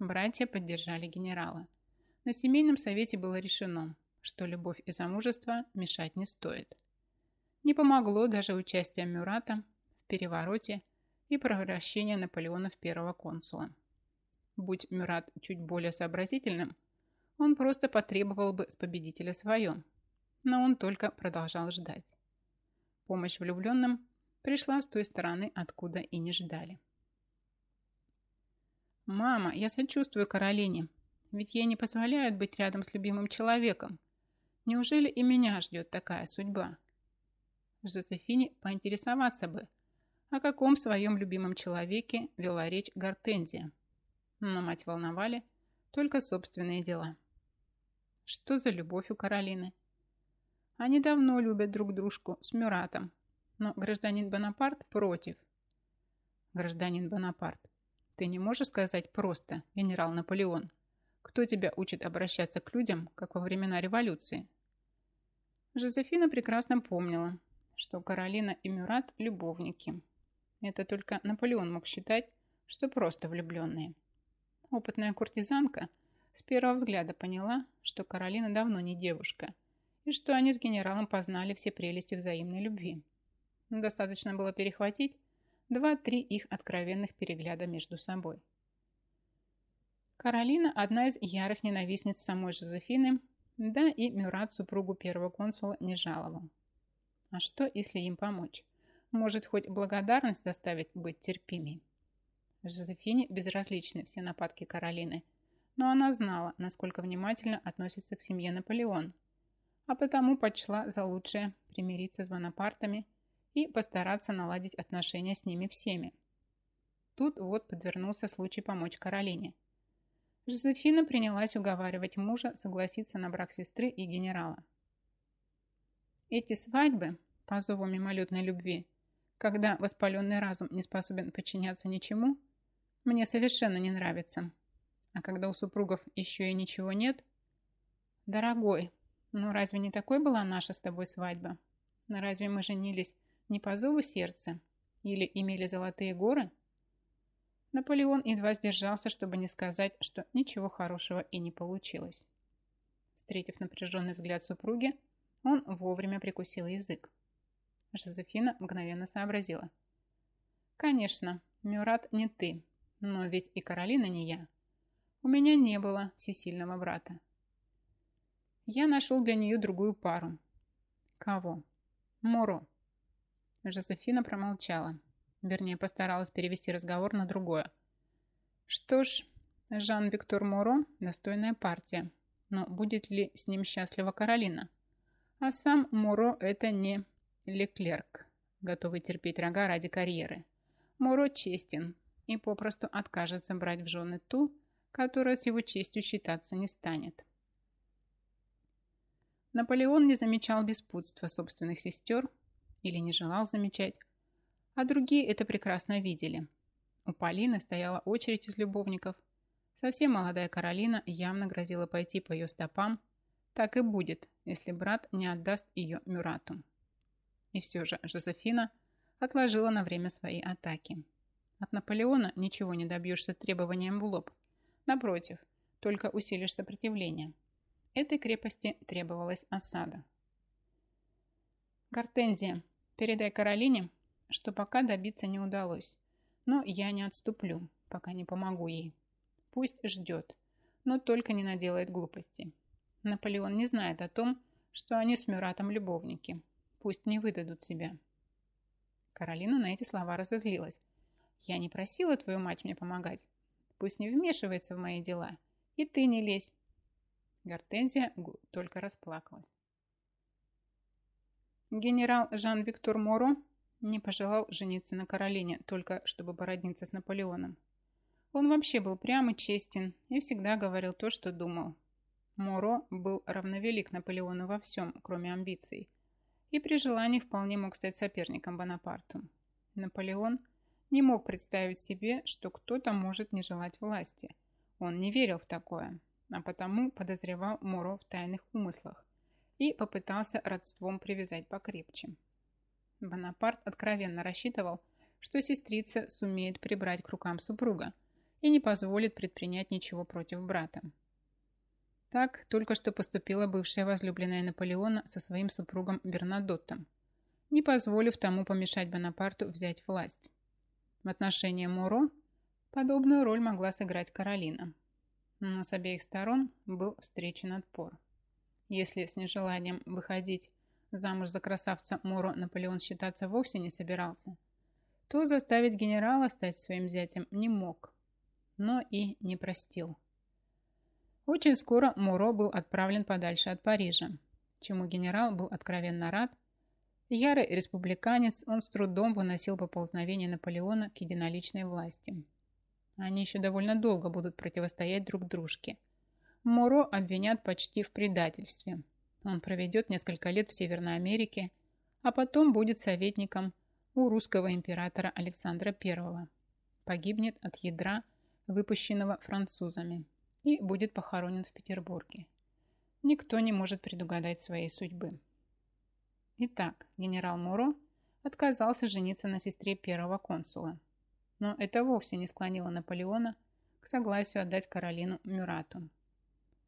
Братья поддержали генерала. На семейном совете было решено, что любовь и замужество мешать не стоит. Не помогло даже участие Мюрата в перевороте и превращение Наполеона в первого консула. Будь Мюрат чуть более сообразительным, он просто потребовал бы с победителя свое, но он только продолжал ждать. Помощь влюбленным пришла с той стороны, откуда и не ждали. «Мама, я сочувствую Каролине, ведь ей не позволяют быть рядом с любимым человеком. Неужели и меня ждет такая судьба?» Жозефине поинтересоваться бы, о каком своем любимом человеке вела речь Гортензия. Но мать волновали только собственные дела. Что за любовь у Каролины? Они давно любят друг дружку с Мюратом, но гражданин Бонапарт против. Гражданин Бонапарт, ты не можешь сказать просто, генерал Наполеон, кто тебя учит обращаться к людям, как во времена революции? Жозефина прекрасно помнила, что Каролина и Мюрат – любовники. Это только Наполеон мог считать, что просто влюбленные. Опытная куртизанка с первого взгляда поняла, что Каролина давно не девушка, и что они с генералом познали все прелести взаимной любви. Достаточно было перехватить два-три их откровенных перегляда между собой. Каролина – одна из ярых ненавистниц самой Жозефины, да и Мюрат супругу первого консула не жаловал. А что, если им помочь? Может, хоть благодарность заставить быть терпимей? Жозефине безразличны все нападки Каролины, но она знала, насколько внимательно относится к семье Наполеон, а потому почла за лучшее примириться с Бонапартами и постараться наладить отношения с ними всеми. Тут вот подвернулся случай помочь Каролине. Жозефина принялась уговаривать мужа согласиться на брак сестры и генерала. Эти свадьбы по зову мимолетной любви, когда воспаленный разум не способен подчиняться ничему, мне совершенно не нравятся. А когда у супругов еще и ничего нет... Дорогой, Ну, разве не такой была наша с тобой свадьба? Но разве мы женились не по зову сердца? Или имели золотые горы? Наполеон едва сдержался, чтобы не сказать, что ничего хорошего и не получилось. Встретив напряженный взгляд супруги, он вовремя прикусил язык. Жозефина мгновенно сообразила. «Конечно, Мюрат не ты, но ведь и Каролина не я. У меня не было всесильного брата. Я нашел для нее другую пару. Кого? Моро. Жозефина промолчала. Вернее, постаралась перевести разговор на другое. Что ж, Жан-Виктор Моро – достойная партия. Но будет ли с ним счастлива Каролина? А сам Моро – это не Леклерк, готовый терпеть рога ради карьеры. Моро честен и попросту откажется брать в жены ту, которая с его честью считаться не станет. Наполеон не замечал беспутства собственных сестер или не желал замечать, а другие это прекрасно видели. У Полины стояла очередь из любовников. Совсем молодая Каролина явно грозила пойти по ее стопам. Так и будет, если брат не отдаст ее Мюрату. И все же Жозефина отложила на время свои атаки. От Наполеона ничего не добьешься требованием в лоб. Напротив, только усилишь сопротивление. Этой крепости требовалась осада. Гортензия, передай Каролине, что пока добиться не удалось. Но я не отступлю, пока не помогу ей. Пусть ждет, но только не наделает глупости. Наполеон не знает о том, что они с Мюратом любовники. Пусть не выдадут себя. Каролина на эти слова разозлилась. Я не просила твою мать мне помогать. Пусть не вмешивается в мои дела. И ты не лезь. Гортензия только расплакалась. Генерал Жан-Виктор Моро не пожелал жениться на Каролине, только чтобы породниться с Наполеоном. Он вообще был прям и честен и всегда говорил то, что думал. Моро был равновелик Наполеону во всем, кроме амбиций, и при желании вполне мог стать соперником Бонапарту. Наполеон не мог представить себе, что кто-то может не желать власти. Он не верил в такое а потому подозревал Моро в тайных умыслах и попытался родством привязать покрепче. Бонапарт откровенно рассчитывал, что сестрица сумеет прибрать к рукам супруга и не позволит предпринять ничего против брата. Так только что поступила бывшая возлюбленная Наполеона со своим супругом Бернадоттом, не позволив тому помешать Бонапарту взять власть. В отношении Моро подобную роль могла сыграть Каролина но с обеих сторон был встречен отпор. Если с нежеланием выходить замуж за красавца Моро Наполеон считаться вовсе не собирался, то заставить генерала стать своим зятем не мог, но и не простил. Очень скоро Моро был отправлен подальше от Парижа, чему генерал был откровенно рад. Ярый республиканец, он с трудом выносил поползновение Наполеона к единоличной власти. Они еще довольно долго будут противостоять друг дружке. Моро обвинят почти в предательстве. Он проведет несколько лет в Северной Америке, а потом будет советником у русского императора Александра I. Погибнет от ядра, выпущенного французами, и будет похоронен в Петербурге. Никто не может предугадать своей судьбы. Итак, генерал Моро отказался жениться на сестре первого консула, но это вовсе не склонило Наполеона к согласию отдать Каролину Мюрату.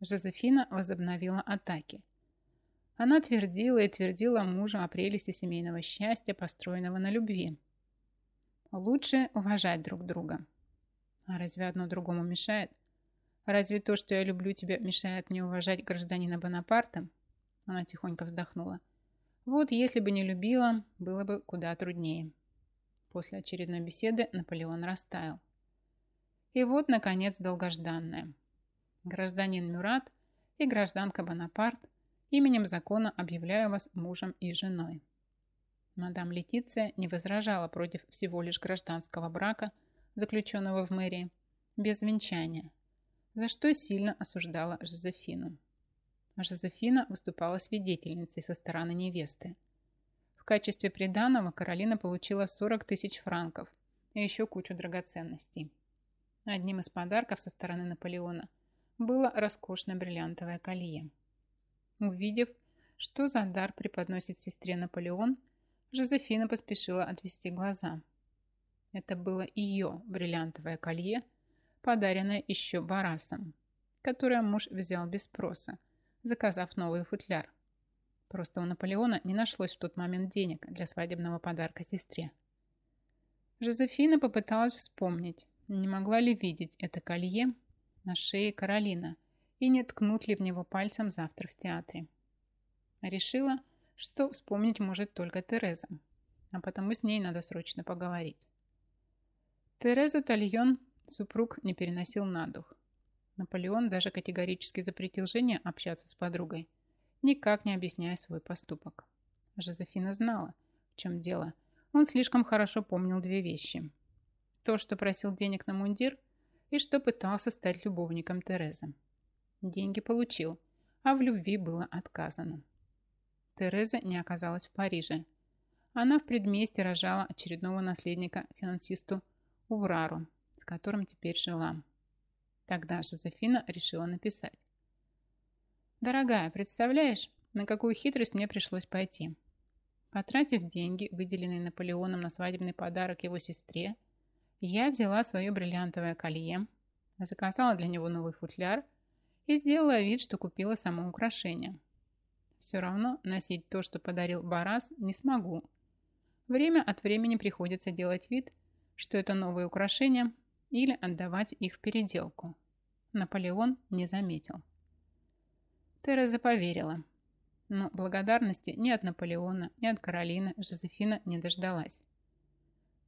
Жозефина возобновила атаки. Она твердила и твердила мужу о прелести семейного счастья, построенного на любви. Лучше уважать друг друга. А разве одно другому мешает? Разве то, что я люблю тебя, мешает мне уважать гражданина Бонапарта? Она тихонько вздохнула. Вот если бы не любила, было бы куда труднее. После очередной беседы Наполеон растаял. И вот, наконец, долгожданное. Гражданин Мюрат и гражданка Бонапарт именем закона объявляю вас мужем и женой. Мадам Летиция не возражала против всего лишь гражданского брака, заключенного в мэрии, без венчания, за что сильно осуждала Жозефину. Жозефина выступала свидетельницей со стороны невесты. В качестве приданого Каролина получила 40 тысяч франков и еще кучу драгоценностей. Одним из подарков со стороны Наполеона было роскошное бриллиантовое колье. Увидев, что за дар преподносит сестре Наполеон, Жозефина поспешила отвести глаза. Это было ее бриллиантовое колье, подаренное еще Барасом, которое муж взял без спроса, заказав новый футляр. Просто у Наполеона не нашлось в тот момент денег для свадебного подарка сестре. Жозефина попыталась вспомнить, не могла ли видеть это колье на шее Каролина и не ткнуть ли в него пальцем завтра в театре. Решила, что вспомнить может только Тереза, а потому с ней надо срочно поговорить. Терезу Тальон супруг не переносил на дух. Наполеон даже категорически запретил жене общаться с подругой, никак не объясняя свой поступок. Жозефина знала, в чем дело. Он слишком хорошо помнил две вещи. То, что просил денег на мундир, и что пытался стать любовником Терезы. Деньги получил, а в любви было отказано. Тереза не оказалась в Париже. Она в предместе рожала очередного наследника финансисту Уврару, с которым теперь жила. Тогда Жозефина решила написать. «Дорогая, представляешь, на какую хитрость мне пришлось пойти? Потратив деньги, выделенные Наполеоном на свадебный подарок его сестре, я взяла свое бриллиантовое колье, заказала для него новый футляр и сделала вид, что купила само украшение. Все равно носить то, что подарил Барас, не смогу. Время от времени приходится делать вид, что это новые украшения, или отдавать их в переделку. Наполеон не заметил. Тереза поверила. Но благодарности ни от Наполеона, ни от Каролины Жозефина не дождалась.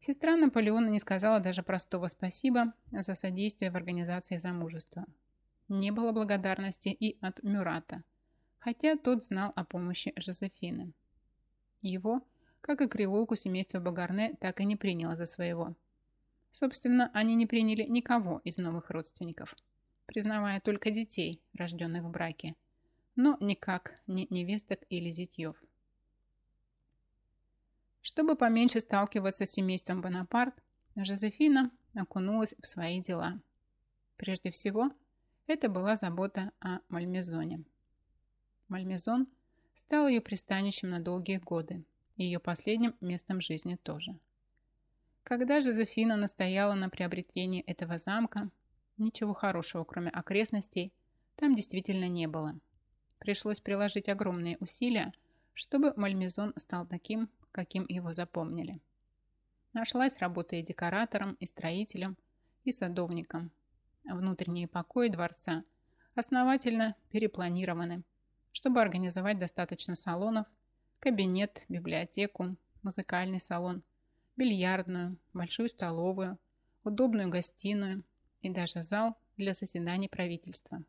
Сестра Наполеона не сказала даже простого спасибо за содействие в организации замужества. Не было благодарности и от Мюрата, хотя тот знал о помощи Жозефины. Его, как и креолку семейства Багарне, так и не приняло за своего. Собственно, они не приняли никого из новых родственников, признавая только детей, рожденных в браке, но никак не невесток или зятьев. Чтобы поменьше сталкиваться с семейством Бонапарт, Жозефина окунулась в свои дела. Прежде всего, это была забота о Мальмезоне. Мальмезон стал ее пристанищем на долгие годы, и ее последним местом жизни тоже. Когда Жозефина настояла на приобретении этого замка, ничего хорошего, кроме окрестностей, там действительно не было. Пришлось приложить огромные усилия, чтобы Мальмезон стал таким, каким его запомнили. Нашлась работа и декоратором, и строителем, и садовником. Внутренние покои дворца основательно перепланированы, чтобы организовать достаточно салонов, кабинет, библиотеку, музыкальный салон, бильярдную, большую столовую, удобную гостиную и даже зал для заседаний правительства.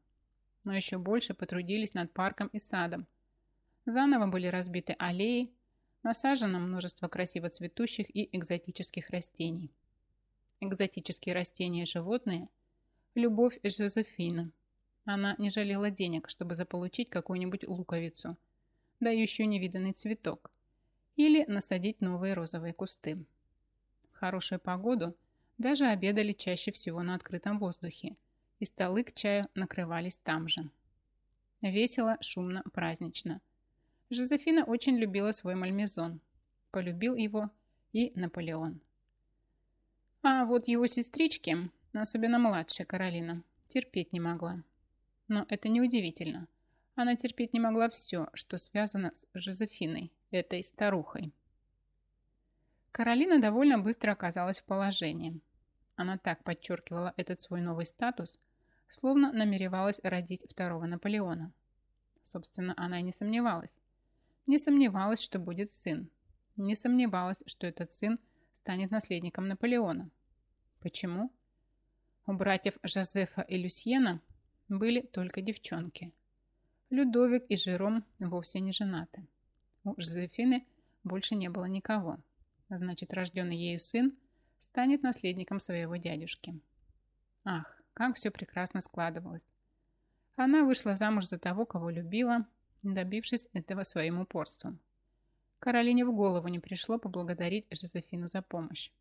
Но еще больше потрудились над парком и садом. Заново были разбиты аллеи, Насажено множество красиво цветущих и экзотических растений. Экзотические растения и животные – любовь Жозефины. Она не жалела денег, чтобы заполучить какую-нибудь луковицу, дающую невиданный цветок, или насадить новые розовые кусты. В хорошую погоду даже обедали чаще всего на открытом воздухе, и столы к чаю накрывались там же. Весело, шумно, празднично – Жозефина очень любила свой мальмезон. Полюбил его и Наполеон. А вот его сестрички, особенно младшая Каролина, терпеть не могла. Но это неудивительно. Она терпеть не могла все, что связано с Жозефиной, этой старухой. Каролина довольно быстро оказалась в положении. Она так подчеркивала этот свой новый статус, словно намеревалась родить второго Наполеона. Собственно, она и не сомневалась. Не сомневалась, что будет сын. Не сомневалась, что этот сын станет наследником Наполеона. Почему? У братьев Жозефа и Люсьена были только девчонки. Людовик и Жером вовсе не женаты. У Жозефины больше не было никого. Значит, рожденный ею сын станет наследником своего дядюшки. Ах, как все прекрасно складывалось. Она вышла замуж за того, кого любила, добившись этого своим упорством. Каролине в голову не пришло поблагодарить Жозефину за помощь.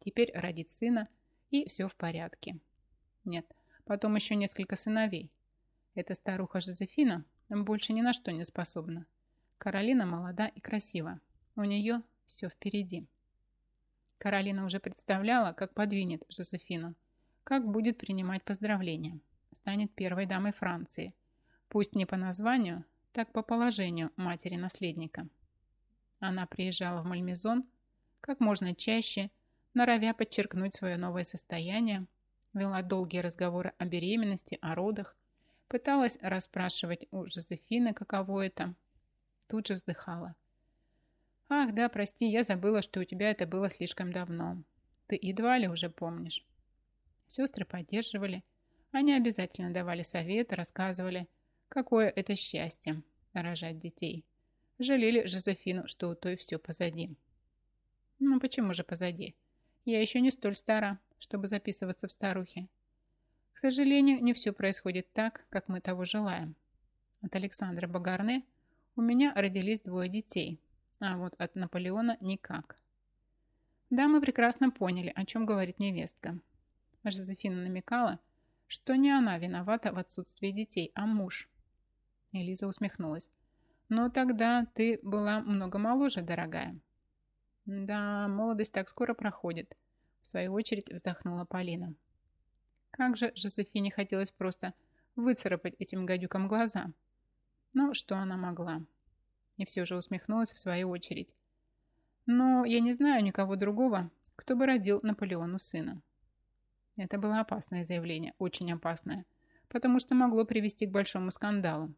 Теперь родит сына, и все в порядке. Нет, потом еще несколько сыновей. Эта старуха Жозефина больше ни на что не способна. Каролина молода и красива. У нее все впереди. Каролина уже представляла, как подвинет Жозефину, как будет принимать поздравления. Станет первой дамой Франции. Пусть не по названию, так по положению матери-наследника. Она приезжала в Мальмезон как можно чаще, норовя подчеркнуть свое новое состояние, вела долгие разговоры о беременности, о родах, пыталась расспрашивать у Жозефины, каково это. Тут же вздыхала. «Ах, да, прости, я забыла, что у тебя это было слишком давно. Ты едва ли уже помнишь». Сестры поддерживали. Они обязательно давали советы, рассказывали, какое это счастье – рожать детей. Жалели Жозефину, что у той все позади. Ну почему же позади? Я еще не столь стара, чтобы записываться в старухи. К сожалению, не все происходит так, как мы того желаем. От Александра Багарне у меня родились двое детей, а вот от Наполеона никак. Да, мы прекрасно поняли, о чем говорит невестка. Жозефина намекала, что не она виновата в отсутствии детей, а муж. Элиза усмехнулась. Но тогда ты была много моложе, дорогая. Да, молодость так скоро проходит. В свою очередь вздохнула Полина. Как же Жозефине хотелось просто выцарапать этим гадюкам глаза. Но что она могла? И все же усмехнулась в свою очередь. Но я не знаю никого другого, кто бы родил Наполеону сына. Это было опасное заявление, очень опасное, потому что могло привести к большому скандалу.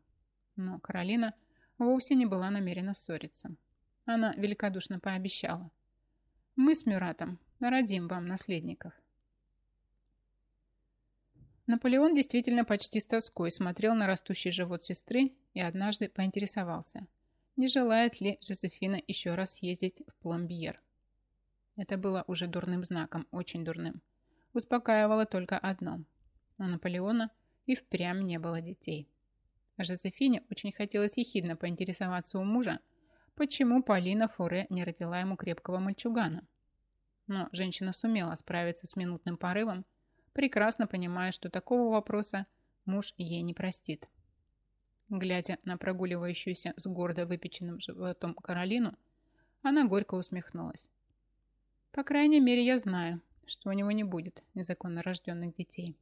Но Каролина вовсе не была намерена ссориться. Она великодушно пообещала. «Мы с Мюратом родим вам наследников». Наполеон действительно почти с тоской смотрел на растущий живот сестры и однажды поинтересовался, не желает ли Жозефина еще раз съездить в Пломбьер. Это было уже дурным знаком, очень дурным. Успокаивало только одно. У Наполеона и впрямь не было детей. Жозефине очень хотелось ехидно поинтересоваться у мужа, почему Полина Фуре не родила ему крепкого мальчугана. Но женщина сумела справиться с минутным порывом, прекрасно понимая, что такого вопроса муж ей не простит. Глядя на прогуливающуюся с гордо выпеченным животом Каролину, она горько усмехнулась. «По крайней мере, я знаю, что у него не будет незаконно рожденных детей.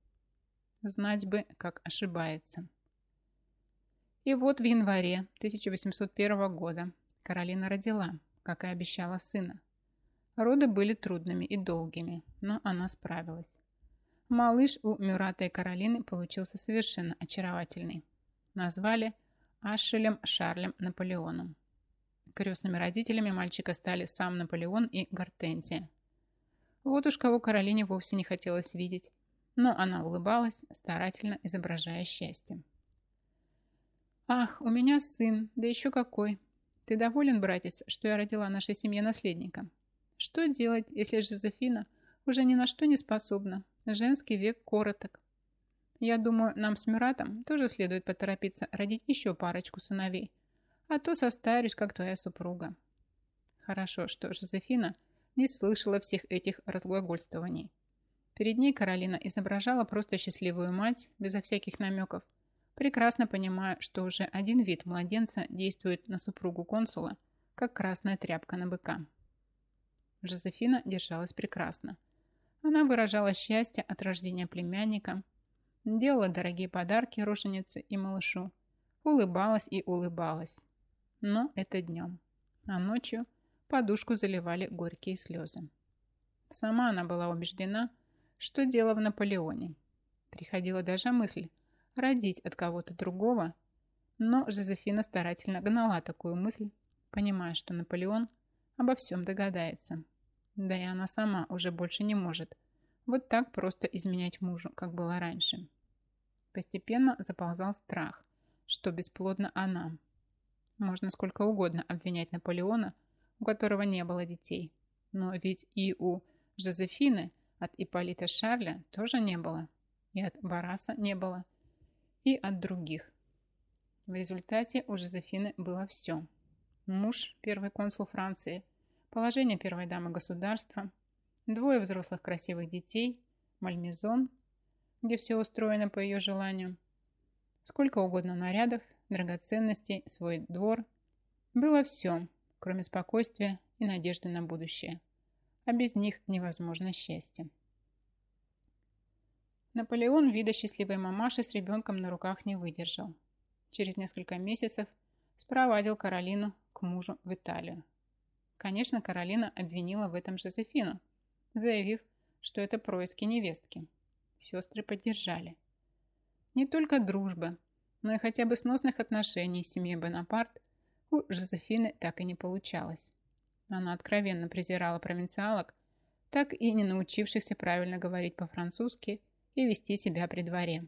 Знать бы, как ошибается». И вот в январе 1801 года Каролина родила, как и обещала сына. Роды были трудными и долгими, но она справилась. Малыш у Мюрата и Каролины получился совершенно очаровательный. Назвали Ашелем Шарлем Наполеоном. Крестными родителями мальчика стали сам Наполеон и Гортензия. Вот уж кого Каролине вовсе не хотелось видеть, но она улыбалась, старательно изображая счастье. «Ах, у меня сын, да еще какой! Ты доволен, братец, что я родила нашей семье наследника? Что делать, если Жозефина уже ни на что не способна? Женский век короток. Я думаю, нам с Мюратом тоже следует поторопиться родить еще парочку сыновей, а то состарюсь, как твоя супруга. Хорошо, что Жозефина не слышала всех этих разглагольствований. Перед ней Каролина изображала просто счастливую мать, безо всяких намеков, прекрасно понимая, что уже один вид младенца действует на супругу консула, как красная тряпка на быка. Жозефина держалась прекрасно. Она выражала счастье от рождения племянника, делала дорогие подарки роженице и малышу, улыбалась и улыбалась. Но это днем. А ночью подушку заливали горькие слезы. Сама она была убеждена, что дело в Наполеоне. Приходила даже мысль, родить от кого-то другого, но Жозефина старательно гнала такую мысль, понимая, что Наполеон обо всем догадается. Да и она сама уже больше не может вот так просто изменять мужу, как было раньше. Постепенно заползал страх, что бесплодна она. Можно сколько угодно обвинять Наполеона, у которого не было детей. Но ведь и у Жозефины от Ипполита Шарля тоже не было. И от Бараса не было и от других. В результате у Жозефины было все. Муж, первый консул Франции, положение первой дамы государства, двое взрослых красивых детей, Мальмезон, где все устроено по ее желанию, сколько угодно нарядов, драгоценностей, свой двор. Было все, кроме спокойствия и надежды на будущее. А без них невозможно счастье. Наполеон вида счастливой мамаши с ребенком на руках не выдержал. Через несколько месяцев спровадил Каролину к мужу в Италию. Конечно, Каролина обвинила в этом Жозефину, заявив, что это происки невестки. Сестры поддержали. Не только дружбы, но и хотя бы сносных отношений с семьей Бонапарт у Жозефины так и не получалось. Она откровенно презирала провинциалок, так и не научившихся правильно говорить по-французски и вести себя при дворе.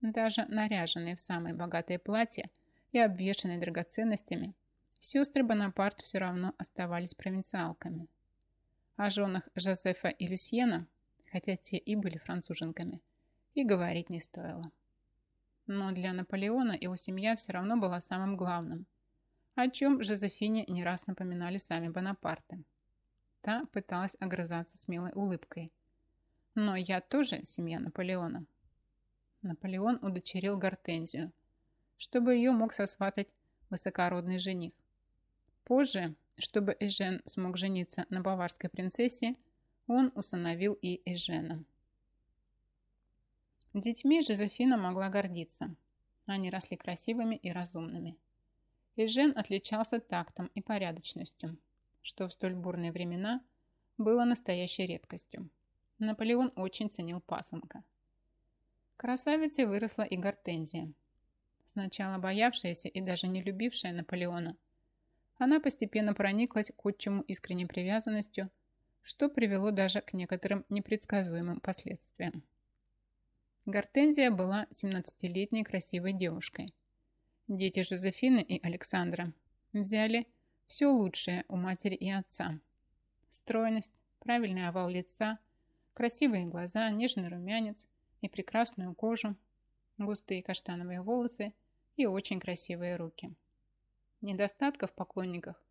Даже наряженные в самые богатые платья и обвешанные драгоценностями, сестры Бонапарт все равно оставались провинциалками. О женах Жозефа и Люсьена, хотя те и были француженками, и говорить не стоило. Но для Наполеона его семья все равно была самым главным, о чем Жозефине не раз напоминали сами Бонапарты. Та пыталась огрызаться смелой улыбкой – но я тоже семья Наполеона. Наполеон удочерил Гортензию, чтобы ее мог сосватать высокородный жених. Позже, чтобы Эжен смог жениться на баварской принцессе, он усыновил и Эжена. Детьми Жозефина могла гордиться. Они росли красивыми и разумными. Эжен отличался тактом и порядочностью, что в столь бурные времена было настоящей редкостью. Наполеон очень ценил пасынка. Красавицей выросла и Гортензия. Сначала боявшаяся и даже не любившая Наполеона, она постепенно прониклась к отчиму искренней привязанностью, что привело даже к некоторым непредсказуемым последствиям. Гортензия была 17-летней красивой девушкой. Дети Жозефины и Александра взяли все лучшее у матери и отца. Стройность, правильный овал лица – Красивые глаза, нежный румянец и прекрасную кожу, густые каштановые волосы и очень красивые руки. Недостатков в поклонниках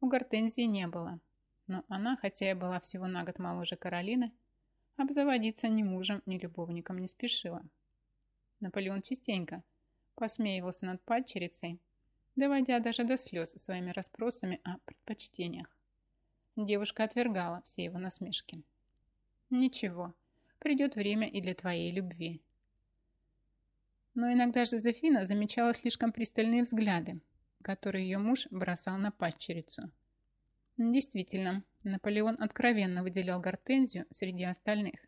у Гортензии не было, но она, хотя и была всего на год моложе Каролины, обзаводиться ни мужем, ни любовником не спешила. Наполеон частенько посмеивался над падчерицей, доводя даже до слез своими расспросами о предпочтениях. Девушка отвергала все его насмешки. Ничего, придет время и для твоей любви. Но иногда Жозефина замечала слишком пристальные взгляды, которые ее муж бросал на падчерицу. Действительно, Наполеон откровенно выделял Гортензию среди остальных.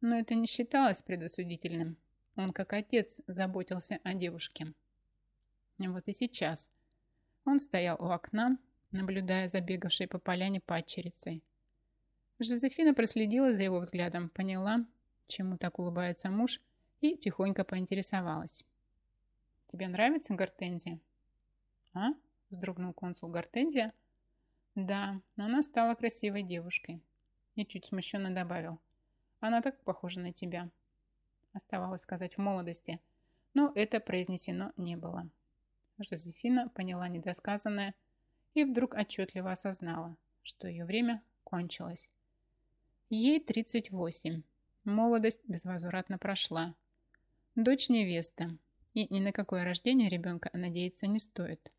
Но это не считалось предосудительным. Он, как отец, заботился о девушке. Вот и сейчас. Он стоял у окна, наблюдая за бегавшей по поляне падчерицей. Жозефина проследила за его взглядом, поняла, чему так улыбается муж, и тихонько поинтересовалась. «Тебе нравится Гортензия?» «А?» – вздрогнул консул Гортензия. «Да, она стала красивой девушкой». И чуть смущенно добавил. «Она так похожа на тебя». Оставалось сказать в молодости, но это произнесено не было. Жозефина поняла недосказанное и вдруг отчетливо осознала, что ее время кончилось. Ей 38. Молодость безвозвратно прошла. Дочь невеста. И ни на какое рождение ребенка надеяться не стоит.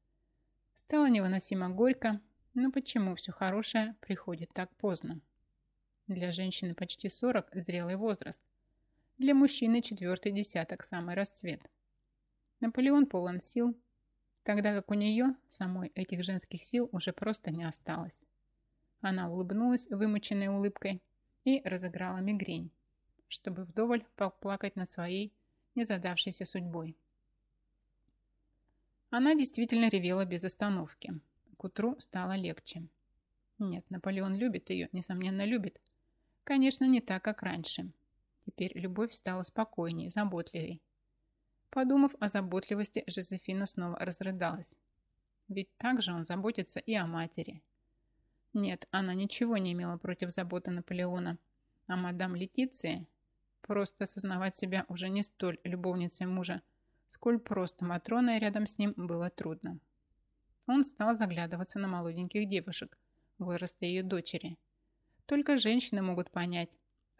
Стало невыносимо горько, но почему все хорошее приходит так поздно? Для женщины почти 40 – зрелый возраст. Для мужчины четвертый десяток – самый расцвет. Наполеон полон сил, тогда как у нее самой этих женских сил уже просто не осталось. Она улыбнулась вымученной улыбкой – и разыграла мигрень, чтобы вдоволь поплакать над своей незадавшейся судьбой. Она действительно ревела без остановки. К утру стало легче. Нет, Наполеон любит ее, несомненно, любит. Конечно, не так, как раньше. Теперь любовь стала спокойнее, заботливей. Подумав о заботливости, Жозефина снова разрыдалась. Ведь так же он заботится и о матери. Нет, она ничего не имела против заботы Наполеона. А мадам Летиция просто осознавать себя уже не столь любовницей мужа, сколь просто Матроной рядом с ним было трудно. Он стал заглядываться на молоденьких девушек, возраста ее дочери. Только женщины могут понять,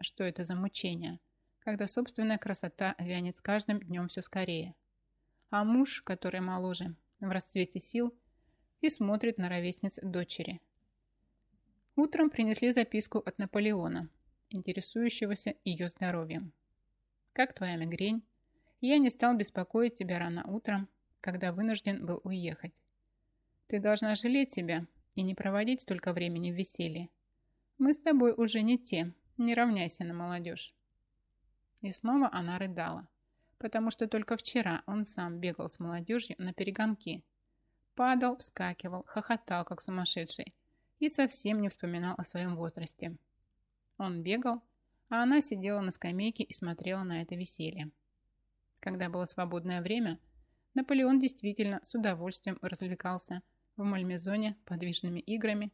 что это за мучение, когда собственная красота вянет с каждым днем все скорее. а муж, который моложе, в расцвете сил, и смотрит на ровесниц дочери. Утром принесли записку от Наполеона, интересующегося ее здоровьем. «Как твоя мигрень? Я не стал беспокоить тебя рано утром, когда вынужден был уехать. Ты должна жалеть себя и не проводить столько времени в веселье. Мы с тобой уже не те, не равняйся на молодежь». И снова она рыдала, потому что только вчера он сам бегал с молодежью на перегонки. Падал, вскакивал, хохотал, как сумасшедший, и совсем не вспоминал о своем возрасте. Он бегал, а она сидела на скамейке и смотрела на это веселье. Когда было свободное время, Наполеон действительно с удовольствием развлекался в Мальмезоне подвижными играми,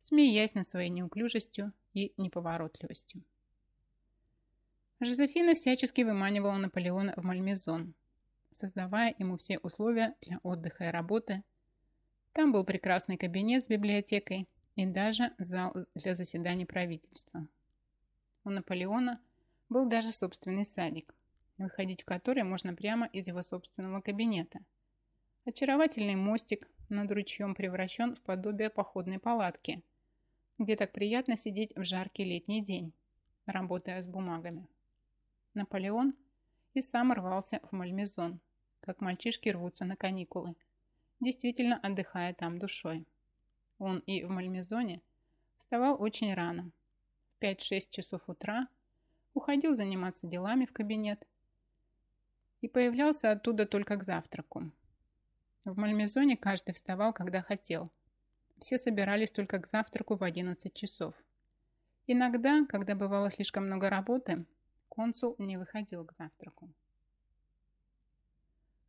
смеясь над своей неуклюжестью и неповоротливостью. Жозефина всячески выманивала Наполеона в Мальмезон, создавая ему все условия для отдыха и работы. Там был прекрасный кабинет с библиотекой и даже зал для заседаний правительства. У Наполеона был даже собственный садик, выходить в который можно прямо из его собственного кабинета. Очаровательный мостик над ручьем превращен в подобие походной палатки, где так приятно сидеть в жаркий летний день, работая с бумагами. Наполеон и сам рвался в Мальмезон, как мальчишки рвутся на каникулы, действительно отдыхая там душой. Он и в Мальмезоне вставал очень рано, в 5-6 часов утра, уходил заниматься делами в кабинет и появлялся оттуда только к завтраку. В Мальмезоне каждый вставал, когда хотел. Все собирались только к завтраку в 11 часов. Иногда, когда бывало слишком много работы, Консул не выходил к завтраку.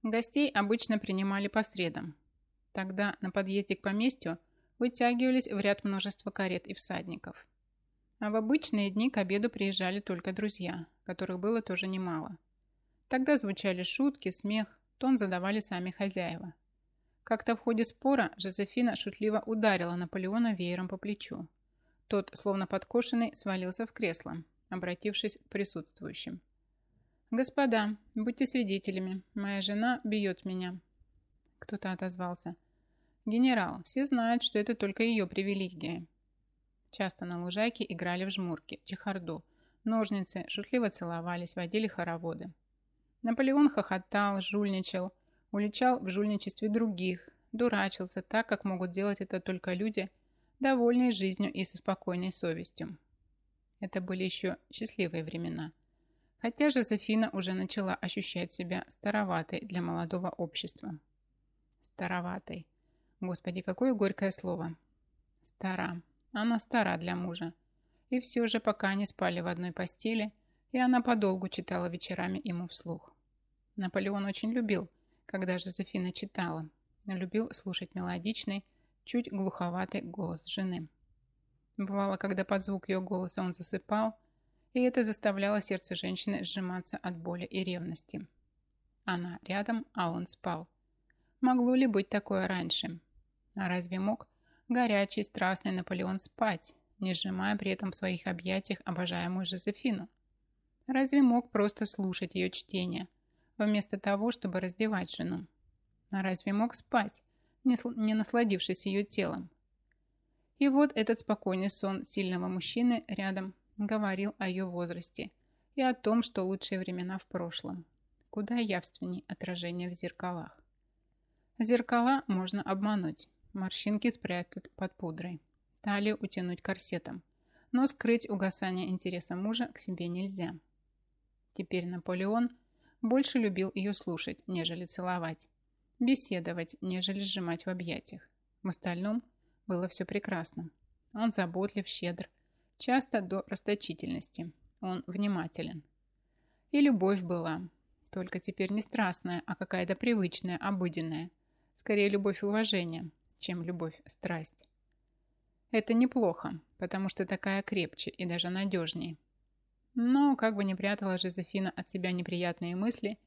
Гостей обычно принимали по средам. Тогда на подъезде к поместью вытягивались в ряд множество карет и всадников. А в обычные дни к обеду приезжали только друзья, которых было тоже немало. Тогда звучали шутки, смех, тон задавали сами хозяева. Как-то в ходе спора Жозефина шутливо ударила Наполеона веером по плечу. Тот, словно подкошенный, свалился в кресло, обратившись к присутствующим. «Господа, будьте свидетелями. Моя жена бьет меня». Кто-то отозвался. «Генерал, все знают, что это только ее привилегия». Часто на лужайке играли в жмурки, чехарду, ножницы, шутливо целовались, водили хороводы. Наполеон хохотал, жульничал, уличал в жульничестве других, дурачился так, как могут делать это только люди, довольные жизнью и со спокойной совестью. Это были еще счастливые времена. Хотя Жозефина уже начала ощущать себя староватой для молодого общества. Староватой. Господи, какое горькое слово. Стара. Она стара для мужа. И все же, пока они спали в одной постели, и она подолгу читала вечерами ему вслух. Наполеон очень любил, когда Жозефина читала. Любил слушать мелодичный, чуть глуховатый голос жены. Бывало, когда под звук ее голоса он засыпал, и это заставляло сердце женщины сжиматься от боли и ревности. Она рядом, а он спал. Могло ли быть такое раньше? А разве мог горячий, страстный Наполеон спать, не сжимая при этом в своих объятиях обожаемую Жозефину? Разве мог просто слушать ее чтение, вместо того, чтобы раздевать жену? А разве мог спать, не насладившись ее телом? И вот этот спокойный сон сильного мужчины рядом говорил о ее возрасте и о том, что лучшие времена в прошлом. Куда явственней отражение в зеркалах. Зеркала можно обмануть, морщинки спрятать под пудрой, талию утянуть корсетом, но скрыть угасание интереса мужа к себе нельзя. Теперь Наполеон больше любил ее слушать, нежели целовать, беседовать, нежели сжимать в объятиях. В остальном – было все прекрасно. Он заботлив, щедр, часто до расточительности. Он внимателен. И любовь была. Только теперь не страстная, а какая-то привычная, обыденная. Скорее, любовь и уважение, чем любовь, страсть. Это неплохо, потому что такая крепче и даже надежнее. Но, как бы ни прятала Жозефина от себя неприятные мысли,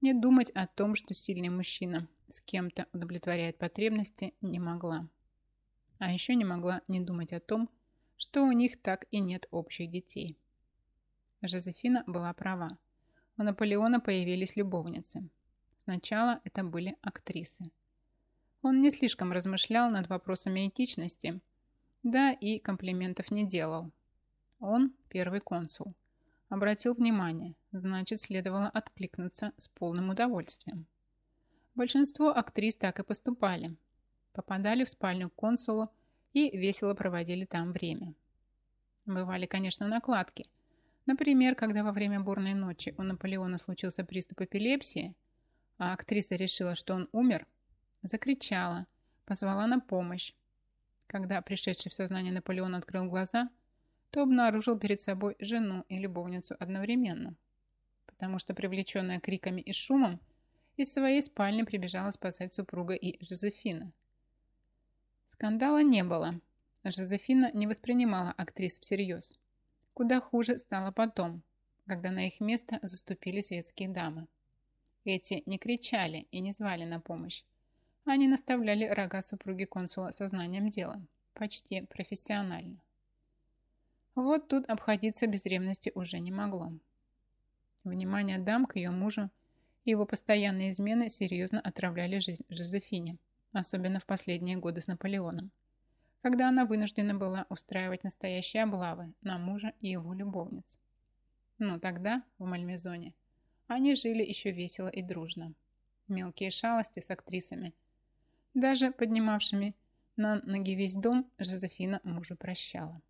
не думать о том, что сильный мужчина с кем-то удовлетворяет потребности, не могла. А еще не могла не думать о том, что у них так и нет общих детей. Жозефина была права. У Наполеона появились любовницы. Сначала это были актрисы. Он не слишком размышлял над вопросами этичности, да и комплиментов не делал. Он первый консул. Обратил внимание, значит, следовало откликнуться с полным удовольствием. Большинство актрис так и поступали. Попадали в спальню к консулу и весело проводили там время. Бывали, конечно, накладки. Например, когда во время бурной ночи у Наполеона случился приступ эпилепсии, а актриса решила, что он умер, закричала, позвала на помощь. Когда пришедший в сознание Наполеон открыл глаза, то обнаружил перед собой жену и любовницу одновременно, потому что, привлеченная криками и шумом, из своей спальни прибежала спасать супруга и Жозефина. Скандала не было. Жозефина не воспринимала актрис всерьез. Куда хуже стало потом, когда на их место заступили светские дамы. Эти не кричали и не звали на помощь. Они наставляли рога супруги консула сознанием дела. Почти профессионально. Вот тут обходиться без ревности уже не могло. Внимание дам к ее мужу и его постоянные измены серьезно отравляли жизнь Жозефине, особенно в последние годы с Наполеоном, когда она вынуждена была устраивать настоящие облавы на мужа и его любовниц. Но тогда, в Мальмезоне, они жили еще весело и дружно. Мелкие шалости с актрисами – даже поднимавшими на ноги весь дом, Жозефина мужу прощала.